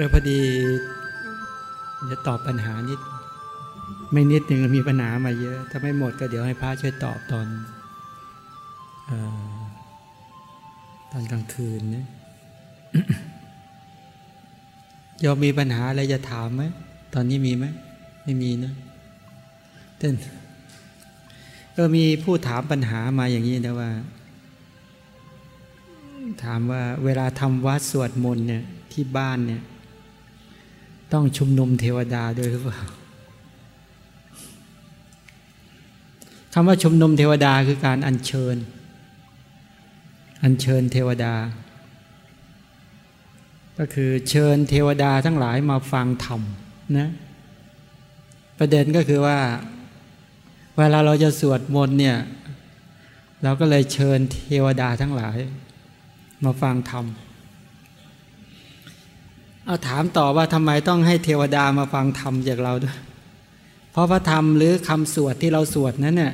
เออพอดีจะตอบปัญหานิด ไม่นิดหนึ่งมีปัญหามาเยอะ ถ้าไม่หมดก็เดี๋ยวให้พระช่วยตอบตอนอตอนกลางคืนนะยอมมีปัญหาอะไรจะถามไหม ตอนนี้มีไหม ไม่มีนะเต้นก็มีผู้ถามปัญหามาอย่างนี้นะว่า ถามว่าเวลาทำวัดสวดมนต์เนี่ยที่บ้านเนี่ย ต้องชุมนุมเทวดาด้วยหรือเปล่าคำว่าชุมนุมเทวดาคือการอัญเชิญ อัญเชิญเทวดา ก็คือเชิญเทวดาทั้งหลายมาฟังธรรมนะประเด็นก็คือว่า เวลาเราจะสวดมนต์เนี่ย เราก็เลยเชิญเทวดาทั้งหลาย มาฟังธรรม เอาถามต่อว่าทำไมต้องให้เทวดามาฟังธรรมจากเราด้วย เพราะพระธรรมหรือคำสวดที่เราสวดนั้นเนี่ย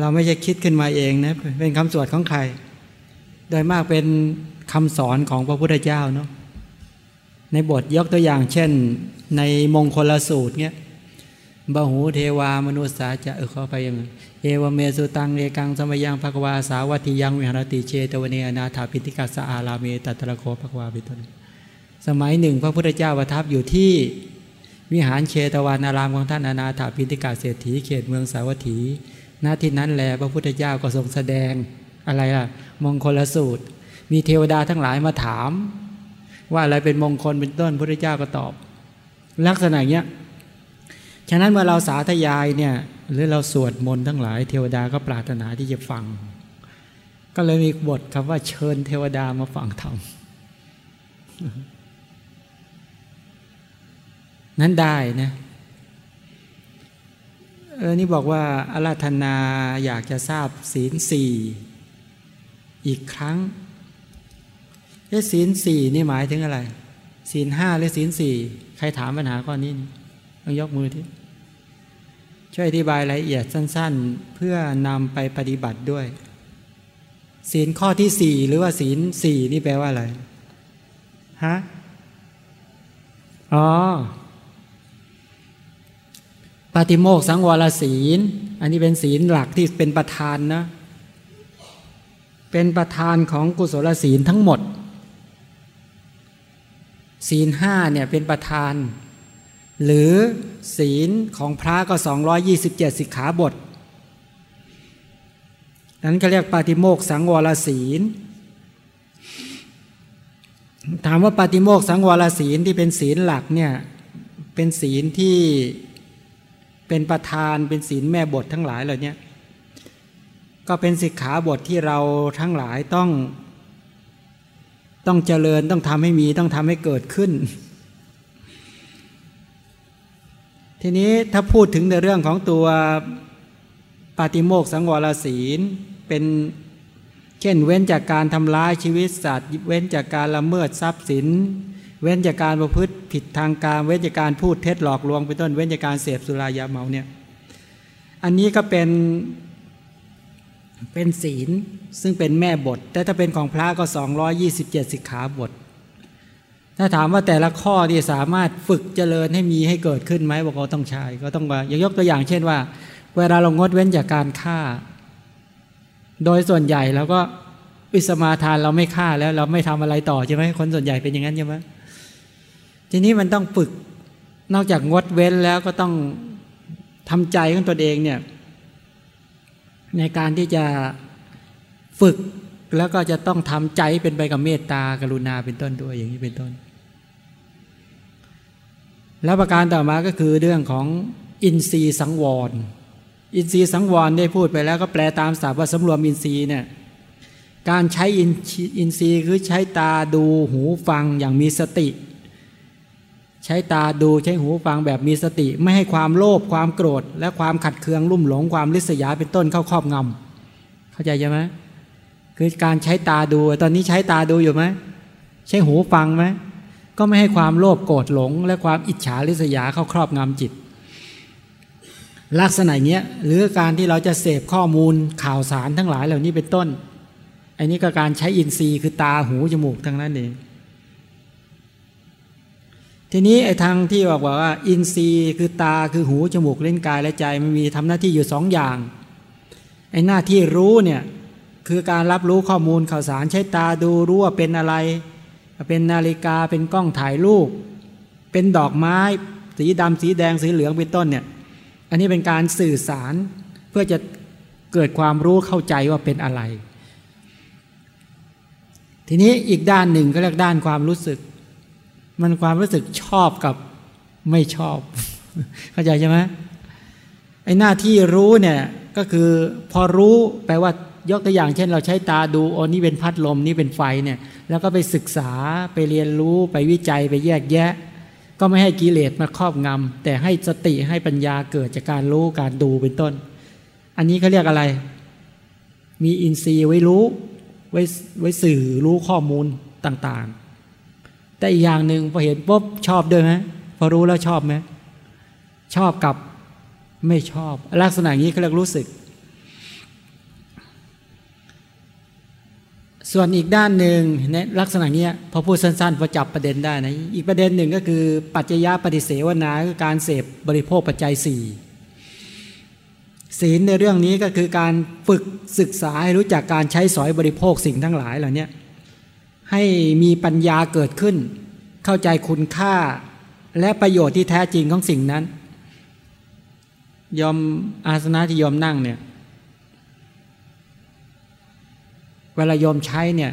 เราไม่ใช่คิดขึ้นมาเองนะเป็นคำสวดของใคร โดยมากเป็นคำสอนของพระพุทธเจ้าเนาะในบทยกตัวอย่างเช่น ในมงคลสูตรเนี่ย บาหูเทวามนุษสาจะเออเข้าไปยังเอวเมสุตังเอกังสมยังภควาสาวัติยังวิหารติเชตวเนอนาถาปิติกัสะอาราเมตัตระโคภควาปิตนสมัยหนึ่ง พระพุทธเจ้าประทับอยู่ที่วิหารเชตวันารามของท่านอนาถาปิติกาเศรษฐีเขตเมืองสาวัตถีณที่นั้นแลพระพุทธเจ้าก็ทรงแสดงอะไรล่ะ มงคลสูตร มีเทวดาทั้งหลายมาถาม ว่าอะไรเป็นมงคลเป็นต้นพระพุทธเจ้าก็ตอบ ลักษณะเนี้ย ฉะนั้นเมื่อเราสาธยายเนี่ยหรือเราสวดมนต์ทั้งหลายเทวดาก็ปรารถนาที่จะฟัง ก็เลยมีบทคำว่าเชิญเทวดามาฟังธรรมนั้นได้นะเออนี่บอกว่าอาราธนาอยากจะทราบศีลสี่อีกครั้งเอ๊ศีลสี่นี่หมายถึงอะไร ศีลห้าหรือศีลสี่ใครถามปัญหาข้อนี้ต้องยกมือที่ ช่วยอธิบายรายละเอียดสั้นๆ เพื่อนำไปปฏิบัติด้วย ศีลข้อที่สี่หรือว่าศีลสี่นี่แปลว่าอะไรฮะอ๋อปาติโมกสังวรศีล อันนี้เป็นศีลหลักที่เป็นประธานนะเป็นประธานของกุศลศีลทั้งหมด ศีลห้าเนี่ยเป็นประธาน หรือศีลของพระก็ 227 สิกขาบท นั้นก็เรียกปาติโมกสังวรศีล ถามว่าปาติโมกสังวรศีลที่เป็นศีลหลักเนี่ยเป็นศีลที่เป็นประธานเป็นศีลแม่บททั้งหลายเหล่านี้ก็เป็นสิกขาบทที่เราทั้งหลายต้อง ต้องเจริญต้องทำให้มีต้องทำให้เกิดขึ้น ทีนี้ถ้าพูดถึงในเรื่องของตัวปาติโมกสังวรศีล เป็นเช่นเว้นจากการทำร้ายชีวิตสัตว์ เว้นจากการละเมิดทรัพย์สิน เว้นจากการประพฤติผิดทางการ เว้นจากการพูดเท็จหลอกลวงเป็นต้น เว้นจากการเสพสุรายาเมาเนี่ย อันนี้ก็เป็นเป็นศีลซึ่งเป็นแม่บท แต่ถ้าเป็นของพระก็ 227 สิกขาบท ถ้าถามว่าแต่ละข้อที่สามารถฝึกเจริญให้มีให้เกิดขึ้นไหมบอกว่าต้องใช้ก็ต้องว่าอย่างยกตัวอย่างเช่นว่า เวลาเรางดเว้นจากการฆ่า โดยส่วนใหญ่เราก็วิสมาทานเราไม่ฆ่าแล้วเราไม่ทำอะไรต่อใช่ไหมคนส่วนใหญ่เป็นอย่างนั้นใช่ไหมทีนี้มันต้องฝึกนอกจากงดเว้นแล้วก็ต้องทำใจของตนเองเนี่ยในการที่จะฝึกแล้วก็จะต้องทำใจเป็นไปกับเมตตากรุณาเป็นต้นด้วยอย่างนี้เป็นต้น แล้วประการต่อมาก็คือเรื่องของอินทรีย์สังวร อินทรีย์สังวรได้พูดไปแล้วก็แปลตามศัพท์ว่าสำรวมอินทรีย์เนี่ยการใช้อินทรีย์คือใช้ตาดูหูฟังอย่างมีสติ ใช้ตาดูใช้หูฟังแบบมีสติ ไม่ให้ความโลภความโกรธ และความขัดเคืองรุ่มหลงความริษยาเป็นต้นเข้าครอบงำเข้าใจใช่ไหมคือการใช้ตาดู ตอนนี้ใช้ตาดูอยู่ไหมใช้หูฟังไหม ก็ไม่ให้ความโลภโกรธหลง และความอิจฉาริษยาเข้าครอบงำจิต ลักษณะเนี้ยหรือการที่เราจะเสพข้อมูลข่าวสารทั้งหลายเหล่านี้เป็นต้น อันนี้ก็การใช้อินทรีย์คือตาหูจมูกทั้งนั้นเองทีนี้ไอ้ทางที่บอกว่า อินทรีย์คือตาคือหูจมูกเล่นกายและใจมันมีทำหน้าที่อยู่สองอย่างไอ้หน้าที่รู้เนี่ยคือการรับรู้ข้อมูลข่าวสารใช้ตาดูรู้ว่าเป็นอะไร เป็นนาฬิกาเป็นกล้องถ่ายรูป เป็นดอกไม้ สีดำสีแดงสีเหลืองเป็นต้นเนี่ยอันนี้เป็นการสื่อสารเพื่อจะเกิดความรู้เข้าใจว่าเป็นอะไร ทีนี้อีกด้านหนึ่งก็เรียกด้านความรู้สึก มันความรู้สึกชอบกับไม่ชอบ เข้าใจใช่ไหมไอ้หน้าที่รู้เนี่ยก็คือพอรู้แปลว่า ยกตัวอย่างเช่น เราใช้ตาดูโอ้นี่เป็นพัดลมนี่เป็นไฟเนี่ยแล้วก็ไปศึกษาไปเรียนรู้ไปวิจัยไปแยกแยะ ก็ไม่ให้กิเลสมาครอบงำแต่ให้สติให้ปัญญาเกิดจากการรู้การดูเป็นต้น อันนี้เขาเรียกอะไร มีอินทรีย์ไว้รู้ไว้ไว้สื่อรู้ข้อมูลต่างๆ แต่อีกอย่างหนึ่งพอเห็นปุ๊บชอบด้วยไหมพอรู้แล้วชอบไหมชอบกับไม่ชอบ ลักษณะนี้เขาเรียกรู้สึก ส่วนอีกด้านหนึ่งในลักษณะนี้พอพูดสั้นๆพอจับประเด็นได้นะอีกประเด็นหนึ่งก็คือ ปัจจยะปฏิเสวนาคือการเสพบริโภคปัจจัยสี่ศีลในเรื่องนี้ก็คือการฝึกศึกษาให้รู้จักการใช้สอยบริโภคสิ่งทั้งหลายเหล่านี้ให้มีปัญญาเกิดขึ้น เข้าใจคุณค่าและประโยชน์ที่แท้จริงของสิ่งนั้น ยอมอาสนะที่ยอมนั่งเนี่ย เวลายอมใช้เนี่ย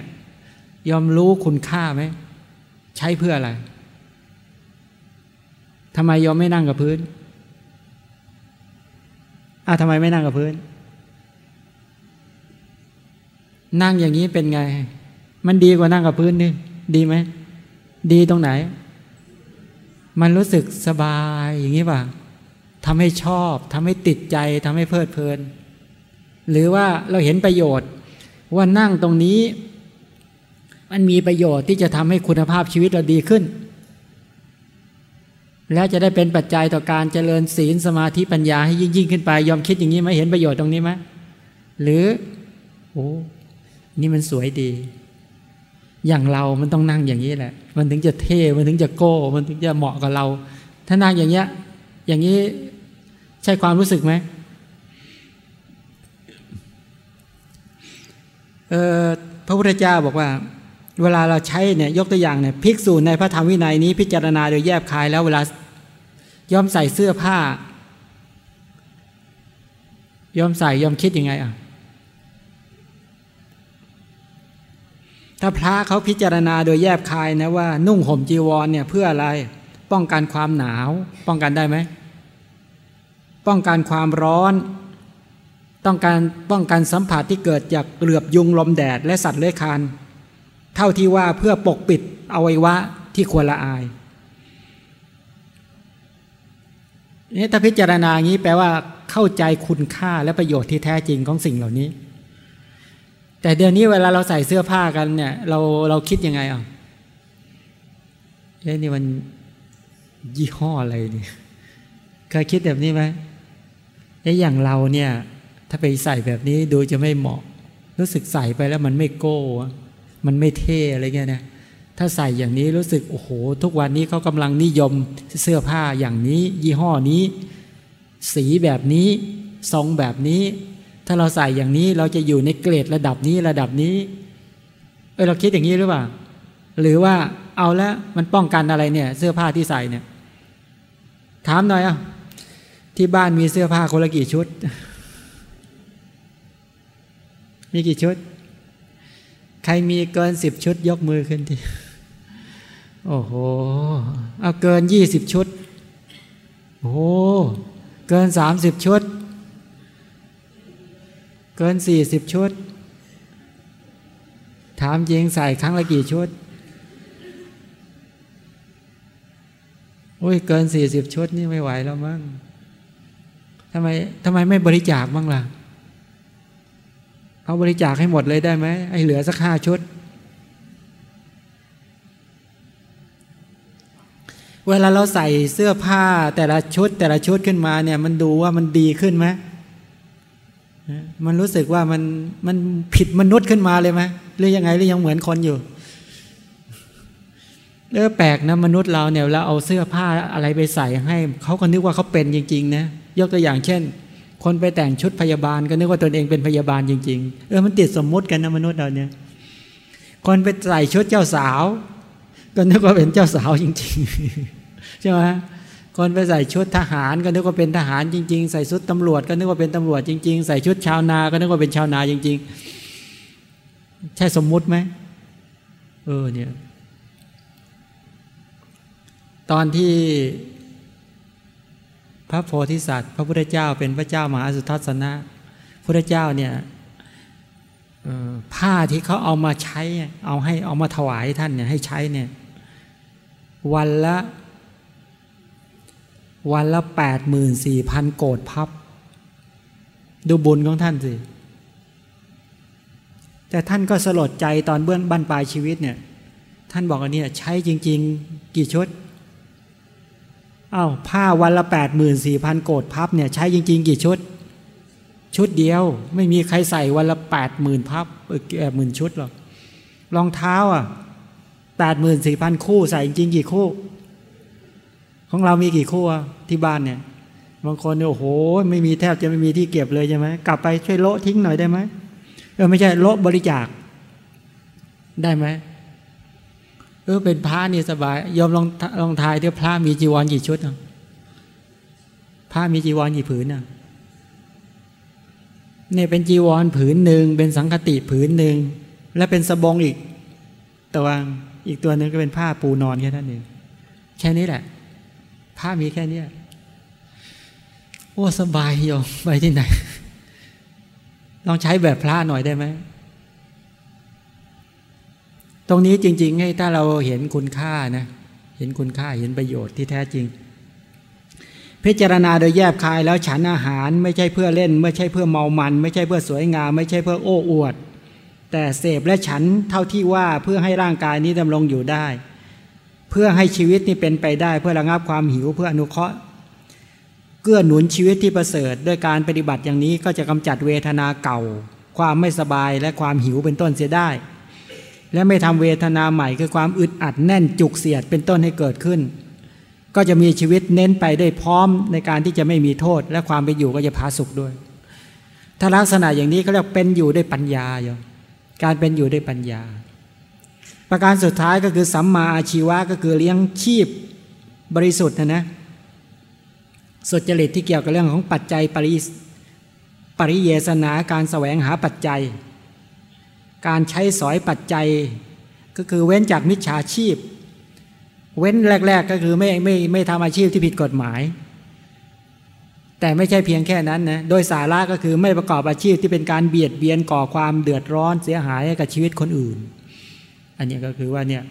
ยอมรู้คุณค่าไหม ใช้เพื่ออะไรทำไมยอมไม่นั่งกับพื้นอะทำไมไม่นั่งกับพื้น นั่งอย่างนี้เป็นไง มันดีกว่านั่งกับพื้นนี่ดีไหม ดีตรงไหน มันรู้สึกสบายอย่างนี้ป่ะทำให้ชอบทำให้ติดใจทำให้เพลิดเพลิน หรือว่าเราเห็นประโยชน์ ว่านั่งตรงนี้ มันมีประโยชน์ที่จะทำให้คุณภาพชีวิตเราดีขึ้น แล้วจะได้เป็นปัจจัยต่อการเจริญศีลสมาธิปัญญาให้ยิ่งยิ่งขึ้นไป ยอมคิดอย่างนี้ไหมเห็นประโยชน์ตรงนี้ไหมหรือโอ้นี่มันสวยดี อย่างเรามันต้องนั่งอย่างนี้แหละ มันถึงจะเท่มันถึงจะโก้ มันถึงจะเหมาะกับเรา ถ้านั่งอย่างเงี้ย อย่างนี้ใช่ความรู้สึกไหม พระพุทธเจ้าบอกว่า เวลาเราใช้เนี่ยยกตัวอย่างเนี่ยภิกษุในพระธรรมวินัยนี้พิจารณาโดยแยบคายแล้วเวลาย่อมใส่เสื้อผ้ายอมใส่ยอมคิดยังไงอะถ้าพระเขาพิจารณาโดยแยบคายนะว่า นุ่งห่มจีวรเนี่ยเพื่ออะไรป้องกันความหนาว ป้องกันได้ไหม ป้องกันความร้อน ต้องการป้องกันสัมผัสที่เกิดจากเหลือบยุงลมแดดและสัตว์เลื้อยคลาน เท่าที่ว่าเพื่อปกปิดอวัยวะที่ควรละอายนี่ถ้าพิจารณาอย่างนี้แปลว่าเข้าใจคุณค่าและประโยชน์ที่แท้จริงของสิ่งเหล่านี้ แต่เดี๋ยวนี้เวลาเราใส่เสื้อผ้ากันเนี่ย เราเราคิดยังไงอะเอ๊ะนี่มันยี่ห้ออะไรเนี่ยเคยคิดแบบนี้ไหมเอ๊ะอย่างเราเนี่ย ถ้าไปใส่แบบนี้ดูจะไม่เหมาะ รู้สึกใส่ไปแล้วมันไม่โก้ มันไม่เท่อะไรเงี้ยนะถ้าใส่อย่างนี้รู้สึกโอ้โห ทุกวันนี้เขากำลังนิยมเสื้อผ้าอย่างนี้ ยี่ห้อนี้ สีแบบนี้ทรงแบบนี้ ถ้าเราใส่อย่างนี้เราจะอยู่ในเกรดระดับนี้ระดับนี้เออเราคิดอย่างนี้หรือเปล่า หรือว่าเอาแล้วมันป้องกันอะไรเนี่ย เสื้อผ้าที่ใส่เนี่ย ถามหน่อยอะที่บ้านมีเสื้อผ้าคนละกี่ชุด มีกี่ชุด ใครมีเกินสิบชุดยกมือขึ้นทีโอ้โห เอาเกินยี่สิบชุด โอ้เกินสามสิบชุด เกินสี่สิบชุด ถามจริงใส่ครั้งละกี่ชุดโอ้ยเกินสี่สิบชุดนี่ไม่ไหวแล้วมั้งทำไมทำไมไม่บริจาคบ้างล่ะ เอาบริจาคให้หมดเลยได้ไหมไอ้เหลือสักห้าชุด เวลาเราใส่เสื้อผ้าแต่ละชุด แต่ละชุดขึ้นมาเนี่ยมันดูว่ามันดีขึ้นไหมมันรู้สึกว่ามันมันผิดมนุษย์ขึ้นมาเลยไหมหรือยังไงหรือยังเหมือนคนอยู่เออแปลกนะมนุษย์เราเนี่ยเราเอาเสื้อผ้าอะไรไปใส่ให้เขาก็นึกว่าเขาเป็นจริงๆนะยกตัวอย่างเช่น คนไปแต่งชุดพยาบาลก็นึกว่าตนเองเป็นพยาบาลจริง ๆ เออมันติดสมมุติกันนะมนุษย์เราเนี่ย คนไปใส่ชุดเจ้าสาว ก็นึกว่าเป็นเจ้าสาวจริง ๆ ใช่ไหมคนไปใส่ชุดทหารก็นึกว่าเป็นทหารจริง ๆ ใส่ชุดตำรวจก็นึกว่าเป็นตำรวจจริง ๆ ใส่ชุดชาวนาก็นึกว่าเป็นชาวนาจริง ๆ ใช่สมมุติไหมเออเนี่ย ตอนที่ ระโพธิสัตว์ พระพุทธเจ้าเป็นพระเจ้ามหาสุทัศนะพระเจ้าเนี่ยผ้าที่เขาเอามาใช้เอาให้เอามาถวายท่านเนี่ยให้ใช้เนี่ยวันละวันละแปดหมื่นสี่พันโกดพับ ดูบุญของท่านสิ แต่ท่านก็สลดใจตอนเบื้องบั้นปลายชีวิตเนี่ย ท่านบอกอันนี้ใช้จริง ๆ กี่ชุด อา้าวผ้าวันละแปดหมื่นสี่พันโกดพับเนี่ยใช้จริง ๆ กี่ชุด ชุดเดียว ไม่มีใครใส่วันละแปดหมื่นพับเออหมื่นชุดหรอกรองเท้าอะแปดหมื่นสี่พันคู่ใส่จริงกี่คู่ ของเรามีกี่คู่ที่บ้านเนี่ย บางคนเนี่ยโอ้โห ไม่มีแทบจะไม่มีที่เก็บเลยใช่ไหมกลับไปช่วยโละทิ้งหน่อยได้ไหมเออไม่ใช่โละบริจาคได้ไหม เออเป็นพระนี่สบายยอมลองลองทายที่พระมีจีวรกี่ชุดอะพระมีจีวรกี่ผืนอะเนี่ยเป็นจีวรผืนหนึ่งเป็นสังคติผืนหนึ่งและเป็นสบงอีกตัวอีกตัวหนึ่งก็เป็นผ้าปูนอนแค่นั้นเองแค่นี้แหละ ผ้ามีแค่นี้โอ้สบายโยมไปที่ไหน ลองใช้แบบพระหน่อยได้ไหม ตรงนี้จริงๆให้ถ้าเราเห็นคุณค่านะเห็นคุณค่าเห็นประโยชน์ที่แท้จริง พิจารณาโดยแยบคายแล้วฉันอาหารไม่ใช่เพื่อเล่น ไม่ใช่เพื่อเมามัน ไม่ใช่เพื่อสวยงาม ไม่ใช่เพื่อโอ้อวด แต่เสพและฉันเท่าที่ว่าเพื่อให้ร่างกายนี้ดำรงอยู่ได้ เพื่อให้ชีวิตนี้เป็นไปได้ เพื่อระงับความหิวเพื่ออนุเคราะห์เกื้อหนุนชีวิตที่ประเสริฐด้วยการปฏิบัติอย่างนี้ก็จะกำจัดเวทนาเก่า ความไม่สบายและความหิวเป็นต้นเสียได้ และไม่ทำเวทนาใหม่คือความอึดอัดแน่นจุกเสียดเป็นต้นให้เกิดขึ้น ก็จะมีชีวิตเน้นไปได้พร้อมในการที่จะไม่มีโทษ และความเป็นอยู่ก็จะพาสุขด้วย ถ้าลักษณะอย่างนี้เขาเรียกเป็นอยู่ด้วยปัญญาโยการเป็นอยู่ด้วยปัญญา ประการสุดท้ายก็คือสัมมาอาชีวะก็คือเลี้ยงชีพบริสุทธิ์นะนะสุจริตที่เกี่ยวกับเรื่องของปัจจัยปริปริเยสนาการแสวงหาปัจจัย การใช้สอยปัจจัย ก็คือเว้นจากมิจฉาชีพ เว้นแรก ๆ ก็คือไม่ไม่ไม่ทำอาชีพที่ผิดกฎหมาย แต่ไม่ใช่เพียงแค่นั้นนะโดยสาระก็คือไม่ประกอบอาชีพที่เป็นการเบียดเบียนก่อความเดือดร้อนเสียหายกับชีวิตคนอื่น อันนี้ก็คือว่าเนี่ย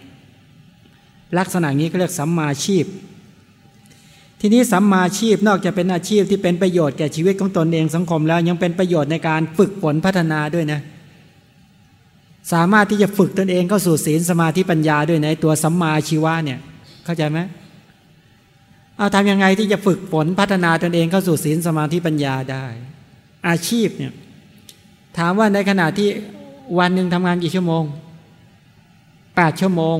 ลักษณะนี้ก็เรียกสัมมาชีพ ทีนี้สัมมาชีพนอกจากเป็นอาชีพที่เป็นประโยชน์แก่ชีวิตของตนเองสังคมแล้วยังเป็นประโยชน์ในการฝึกฝนพัฒนาด้วยนะ สามารถที่จะฝึกตนเองเข้าสู่ศีลสมาธิปัญญาด้วยในตัวสัมมาชีวะเนี่ย เข้าใจไหมเอาทำยังไงที่จะฝึกฝนพัฒนาตนเองเข้าสู่ศีลสมาธิปัญญาได้ อาชีพเนี่ย ถามว่าในขณะที่วันหนึ่งทำงานกี่ชั่วโมงแปดชั่วโมง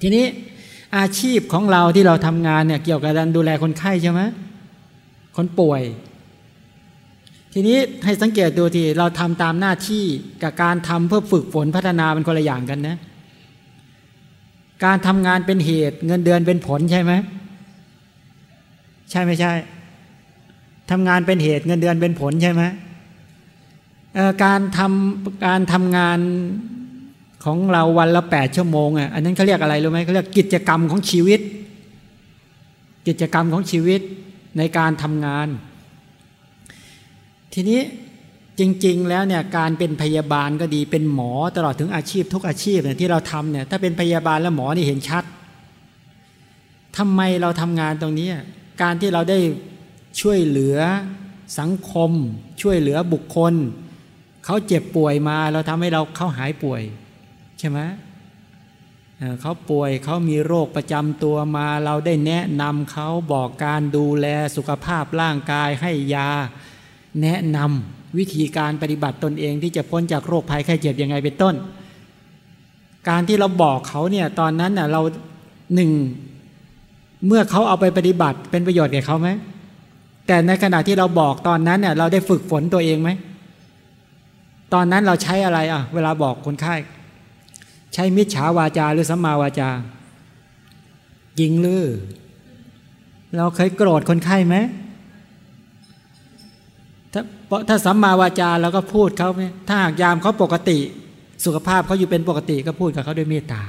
ทีนี้อาชีพของเราที่เราทำงานเนี่ย เกี่ยวกับการดูแลคนไข้ใช่ไหมคนป่วย ทีนี้ให้สังเกตดูทีเราทำตามหน้าที่กับการทำเพื่อฝึกฝนพัฒนาเป็นคนละอย่างกันนะ การทำงานเป็นเหตุเงินเดือนเป็นผลใช่ไหมใช่ไม่ใช่ทำงานเป็นเหตุเงินเดือนเป็นผลใช่ไหมการทำการทำงานของเราวันละแปดชั่วโมงอะอันนั้นเขาเรียกอะไรรู้ไหมเขาเรียกกิจกรรมของชีวิต กิจกรรมของชีวิตในการทำงาน ทีนี้จริง ๆ แล้วเนี่ยการเป็นพยาบาลก็ดีเป็นหมอตลอดถึงอาชีพทุกอาชีพเนี่ยที่เราทำเนี่ยถ้าเป็นพยาบาลและหมอนี่เห็นชัดทำไมเราทำงานตรงนี้ การที่เราได้ช่วยเหลือสังคม ช่วยเหลือบุคคล เขาเจ็บป่วยมาเราทำให้เราเขาหายป่วย ใช่ไหมเขาป่วยเขามีโรคประจำตัวมาเราได้แนะนำเขาบอกการดูแลสุขภาพร่างกายให้ยา แนะนำวิธีการปฏิบัติตนเองที่จะพ้นจากโรคภัยไข้เจ็บยังไงเป็นต้น การที่เราบอกเขาเนี่ยตอนนั้นน่ะเราหนึ่งเมื่อเขาเอาไปปฏิบัติเป็นประโยชน์แก่เขาไหมแต่ในขณะที่เราบอกตอนนั้นเนี่ยเราได้ฝึกฝนตัวเองไหมตอนนั้นเราใช้อะไรอะ เวลาบอกคนไข้ใช้มิจฉาวาจาหรือสัมมาวาจายิงหรือเราเคยโกรธคนไข้ไหม ถ้าถ้าสัมมาวาจาเราก็พูดเขาไหมถ้าหากยามเขาปกติ สุขภาพเขาอยู่เป็นปกติก็พูดกับเขาด้วยเมตตา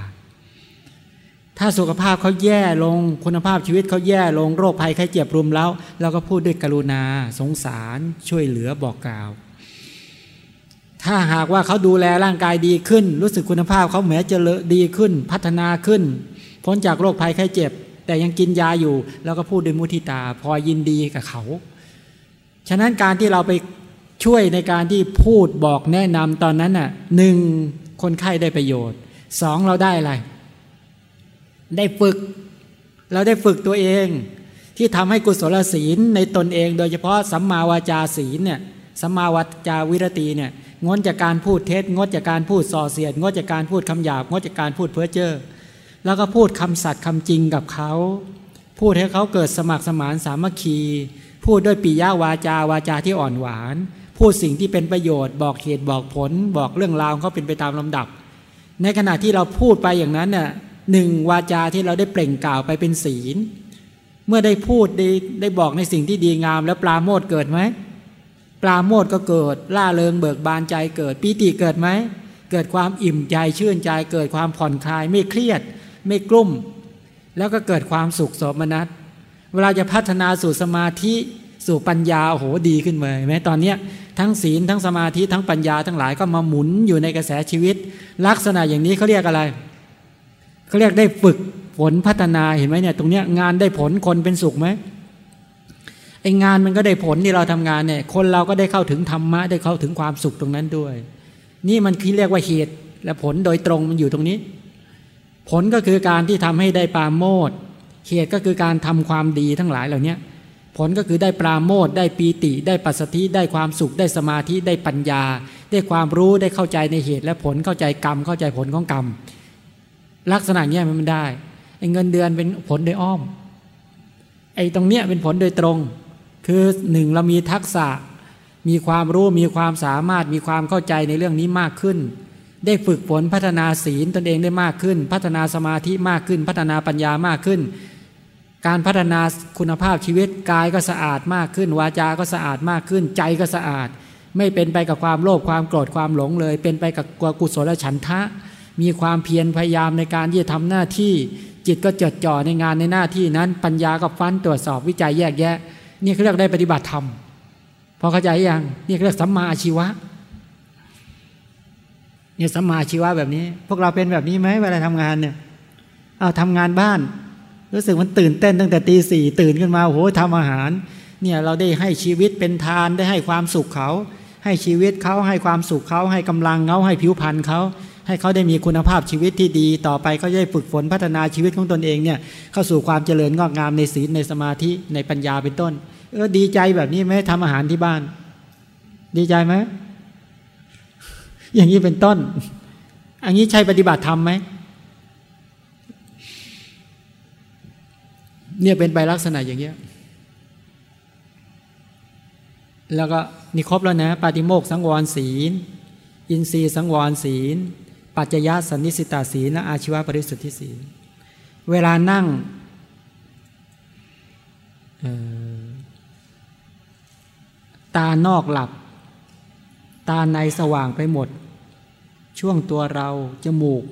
ถ้าสุขภาพเขาแย่ลงคุณภาพชีวิตเขาแย่ลงโรคภัยไข้เจ็บรุมแล้วเราก็พูดด้วยกรุณา สงสารช่วยเหลือบอกกล่าว ถ้าหากว่าเขาดูแลร่างกายดีขึ้น รู้สึกคุณภาพเขาแม้จะเลดีขึ้น พัฒนาขึ้น พ้นจากโรคภัยไข้เจ็บ แต่ยังกินยาอยู่เราก็พูดด้วยมุทิตา พอยินดีกับเขา ฉะนั้นการที่เราไปช่วยในการที่พูดบอกแนะนำตอนนั้นน่ะหนึ่งคนไข้ได้ประโยชน์สองเราได้อะไร ได้ฝึก เราได้ฝึกตัวเอง ที่ทำให้กุศลศีลในตนเอง โดยเฉพาะสัมมาวาจาศีลเนี่ยสัมมาวาจาวิรตีเนี่ยงดจากการพูดเท็จงดจากการพูดส่อเสียดงดจากการพูดคำหยาบงดจากการพูดเพ้อเจ้อแล้วก็พูดคำสัตย์คำจริงกับเขา พูดให้เขาเกิดสมัครสมานสามัคคี พูดด้วยปิยาวาจาวาจาที่อ่อนหวาน พูดสิ่งที่เป็นประโยชน์ บอกเหตุบอกผล บอกเรื่องราวเขาเป็นไปตามลำดับ ในขณะที่เราพูดไปอย่างนั้นเนี่ยหนึ่งวาจาที่เราได้เปล่งกล่าวไปเป็นศีล เมื่อได้พูดได้ได้บอกในสิ่งที่ดีงาม แล้วปลาโมดเกิดไหมปลาโมดก็เกิดล่าเริงเบิกบานใจเกิดปีติเกิดไหมเกิดความอิ่มใจชื่นใจ เกิดความผ่อนคลายไม่เครียด ไม่กลุ้ม แล้วก็เกิดความสุขสมนัตเวลาจะพัฒนาสู่สมาธิ สู่ปัญญาโอ้โหดีขึ้นเลยไหมตอนเนี้ยทั้งศีลทั้งสมาธิทั้งปัญญาทั้งหลายก็มาหมุนอยู่ในกระแสชีวิต ลักษณะอย่างนี้เขาเรียกอะไรเขาเรียกได้ฝึกผลพัฒนาเห็นไหมเนี่ยตรงเนี้ยงานได้ผลคนเป็นสุขไหมไองานมันก็ได้ผลที่เราทำงานเนี่ย คนเราก็ได้เข้าถึงธรรมะได้เข้าถึงความสุขตรงนั้นด้วย นี่มันคือเรียกว่าเหตุและผลโดยตรงมันอยู่ตรงนี้ ผลก็คือการที่ทำให้ได้ปาโมดเหตุก็คือการทำความดีทั้งหลายเหล่านี้ ผลก็คือได้ปราโมทได้ปีติ ได้ปัสสติได้ความสุขได้สมาธิได้ปัญญา ได้ความรู้ได้เข้าใจในเหตุและผลเข้าใจกรรมเข้าใจผลของกรรม ลักษณะนี้มันได้ไอ้เงินเดือนเป็นผลโดยอ้อมไอ้ตรงเนี้ยเป็นผลโดยตรง คือหนึ่งเรามีทักษะ มีความรู้มีความสามารถมีความเข้าใจในเรื่องนี้มากขึ้น ได้ฝึกฝนพัฒนาศีลตนเองได้มากขึ้น พัฒนาสมาธิมากขึ้น พัฒนาปัญญามากขึ้น การพัฒนาคุณภาพชีวิตกายก็สะอาดมากขึ้น วาจาก็สะอาดมากขึ้น ใจก็สะอาด ไม่เป็นไปกับความโลภความโกรธความหลงเลย เป็นไปกับกุศลฉันทะ มีความเพียรพยายามในการที่จะทำหน้าที่ จิตก็จดจ่อในงานในหน้าที่นั้น ปัญญาก็ฟันตรวจสอบวิจัยแยกแยะ นี่เขาเรียกได้ปฏิบัติธรรมพอเข้าใจยังนี่เขาเรียกสัมมาอาชีวะเนี่ยสัมมาอาชีวะแบบนี้ พวกเราเป็นแบบนี้ไหมเวลาทำงานเนี่ยเอาทำงานบ้าน รู้สึกมันตื่นเต้นตั้งแต่ตีสี่ตื่นขึ้นมาโอ้โหทำอาหาร เนี่ยเราได้ให้ชีวิตเป็นทานได้ให้ความสุขเขา ให้ชีวิตเขาให้ความสุขเขาให้กำลังเขาให้ผิวพรรณเขาให้เขาได้มีคุณภาพชีวิตที่ดี ต่อไปเขาจะได้ฝึกฝนพัฒนาชีวิตของตนเองเนี่ยเข้าสู่ความเจริญงอกงามในศีลในสมาธิในปัญญาเป็นต้น เออดีใจแบบนี้ไหมทำอาหารที่บ้าน ดีใจไหมอย่างนี้เป็นต้น อันนี้ใช่ปฏิบัติธรรมไหม เนี่ยเป็นใบลักษณะอย่างเงี้ย แล้วก็นี่ครบแล้วนะปาติโมกสังวรศีล อินทรีย์สังวรศีล ปัจจยสันนิสิตาศีลและอาชีวปริสุทธิศีล เวลานั่งตานอกหลับ ตาในสว่างไปหมด ช่วงตัวเราจมูก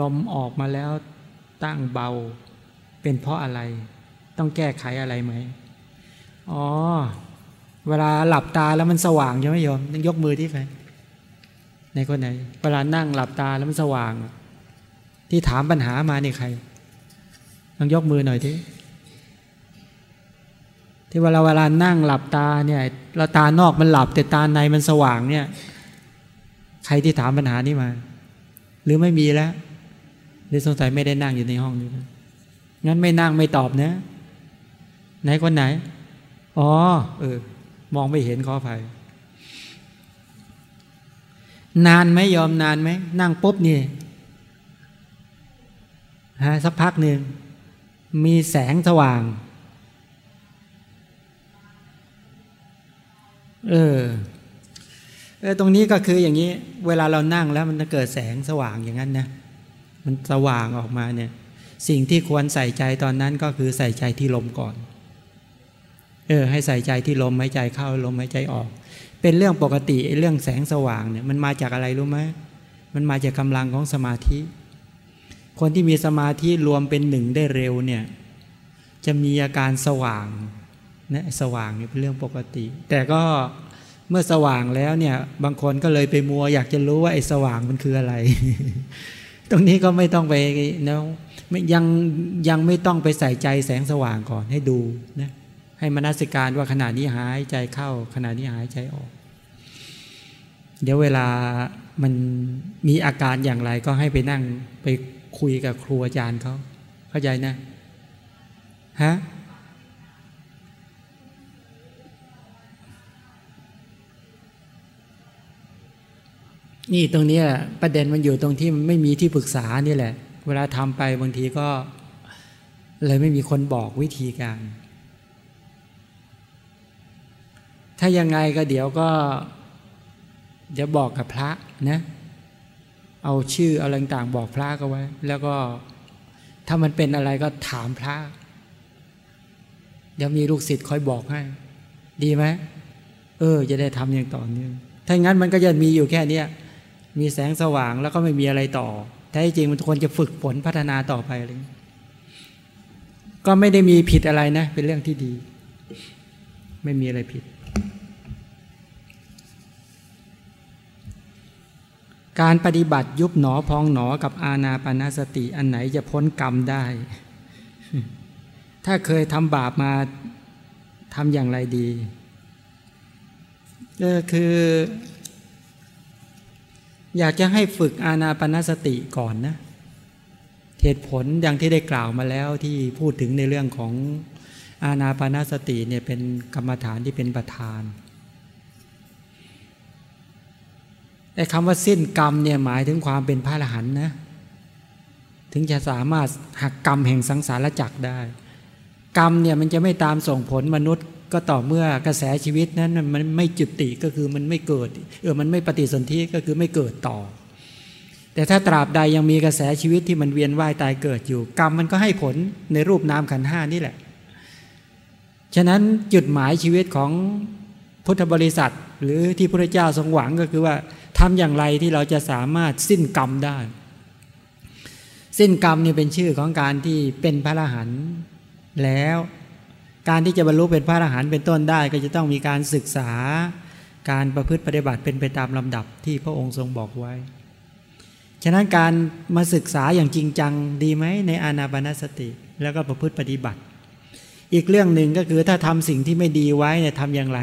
ลมออกมาแล้วตั้งเบา เป็นเพราะอะไร ต้องแก้ไขอะไรไหมอ๋อ เวลาหลับตาแล้วมันสว่างใช่ไหมโยมต้องยกมือที่ใครในคนไหน เวลานั่งหลับตาแล้วมันสว่าง ที่ถามปัญหามานี่ใครต้องยกมือหน่อยทีที่เวลาเวลานั่งหลับตาเนี่ยเราตานอกมันหลับ แต่ตาในมันสว่างเนี่ย ใครที่ถามปัญหานี้มา หรือไม่มีแล้วหรือสงสัยไม่ได้นั่งอยู่ในห้องนี้ งั้นไม่นั่งไม่ตอบนะ ไหนคนไหน อ๋อ เออ มองไม่เห็นขออภัยนานไหมยอมนานไหม นั่งปุ๊บนี่ฮะสักพักหนึ่ง มีแสงสว่าง เออเออตรงนี้ก็คืออย่างนี้ เวลาเรานั่งแล้วมันจะเกิดแสงสว่างอย่างนั้นนะมันสว่างออกมาเนี่ย สิ่งที่ควรใส่ใจตอนนั้นก็คือใส่ใจที่ลมก่อน เออ ให้ใส่ใจที่ลมหายใจเข้าลมหายใจออก เป็นเรื่องปกติเรื่องแสงสว่างเนี่ยมันมาจากอะไรรู้ไหมมันมาจากกำลังของสมาธิ คนที่มีสมาธิรวมเป็นหนึ่งได้เร็วเนี่ยจะมีอาการสว่างนะสว่างนี่เป็นเรื่องปกติ แต่ก็เมื่อสว่างแล้วเนี่ยบางคนก็เลยไปมัวอยากจะรู้ว่าไอ้สว่างมันคืออะไร ตรงนี้ก็ไม่ต้องไปนะไม่ยังยังไม่ต้องไปใส่ใจแสงสว่างก่อนให้ดูนะให้มนสิการว่าขณะนี้หายใจเข้าขณะนี้หายใจออก เดี๋ยวเวลามันมีอาการอย่างไรก็ให้ไปนั่งไปคุยกับครูอาจารย์เขาเข้าใจนะฮะ นี่ตรงนี้ประเด็นมันอยู่ตรงที่มันไม่มีที่ปรึกษานี่แหละ เวลาทำไปบางทีก็ เลยไม่มีคนบอกวิธีการ ถ้ายังไงก็เดี๋ยวก็เดี๋ยวบอกกับพระนะ เอาชื่ออะไรต่างบอกพระก็ไว้ แล้วก็ถ้ามันเป็นอะไรก็ถามพระเดี๋ยวมีลูกศิษย์คอยบอกให้ ดีไหมเออ จะได้ทำอย่างต่อเนื่องถ้างั้นมันก็จะมีอยู่แค่เนี้ย มีแสงสว่างแล้วก็ไม่มีอะไรต่อแท้จริงมันควรจะฝึกฝนพัฒนาต่อไปอะไรก็ไม่ได้มีผิดอะไรนะ เป็นเรื่องที่ดี ไม่มีอะไรผิด การปฏิบัติยุบหนอพองหนอกับอาณาปณสติอันไหนจะพ้นกรรมได้ ถ้าเคยทำบาปมาทำอย่างไรดีก็คือ อยากจะให้ฝึกอาณาปณสติก่อนนะเหตุผลอย่างที่ได้กล่าวมาแล้วที่พูดถึงในเรื่องของอาณาปณสติเนี่ยเป็นกรรมฐานที่เป็นประธานไอ้คำว่าสิ้นกรรมเนี่ยหมายถึงความเป็นพระอรหันต์นะถึงจะสามารถหักกรรมแห่งสังสารวัฏได้ กรรมเนี่ยมันจะไม่ตามส่งผลมนุษย์ ก็ต่อเมื่อกระแสชีวิตนั้นมันไม่จุติก็คือมันไม่เกิดเออมันไม่ปฏิสนธิก็คือไม่เกิดต่อ แต่ถ้าตราบใดยังมีกระแสชีวิตที่มันเวียนว่ายตายเกิดอยู่ กรรมมันก็ให้ผลในรูปนามขันห้านี่แหละ ฉะนั้นจุดหมายชีวิตของพุทธบริษัท หรือที่พระเจ้าทรงหวังก็คือว่าทำอย่างไรที่เราจะสามารถสิ้นกรรมได้ สิ้นกรรมนี่เป็นชื่อของการที่เป็นพระอรหันต์แล้ว การที่จะบรรลุเป็นพระอรหันต์เป็นต้นได้ ก็จะต้องมีการศึกษาการประพฤติปฏิบัติเป็นไปตามลำดับที่พระองค์ทรงบอกไว้ ฉะนั้นการมาศึกษาอย่างจริงจังดีไหมในอานาปนสติ แล้วก็ประพฤติปฏิบัติ อีกเรื่องหนึ่งก็คือถ้าทำสิ่งที่ไม่ดีไว้เนี่ยทำอย่างไร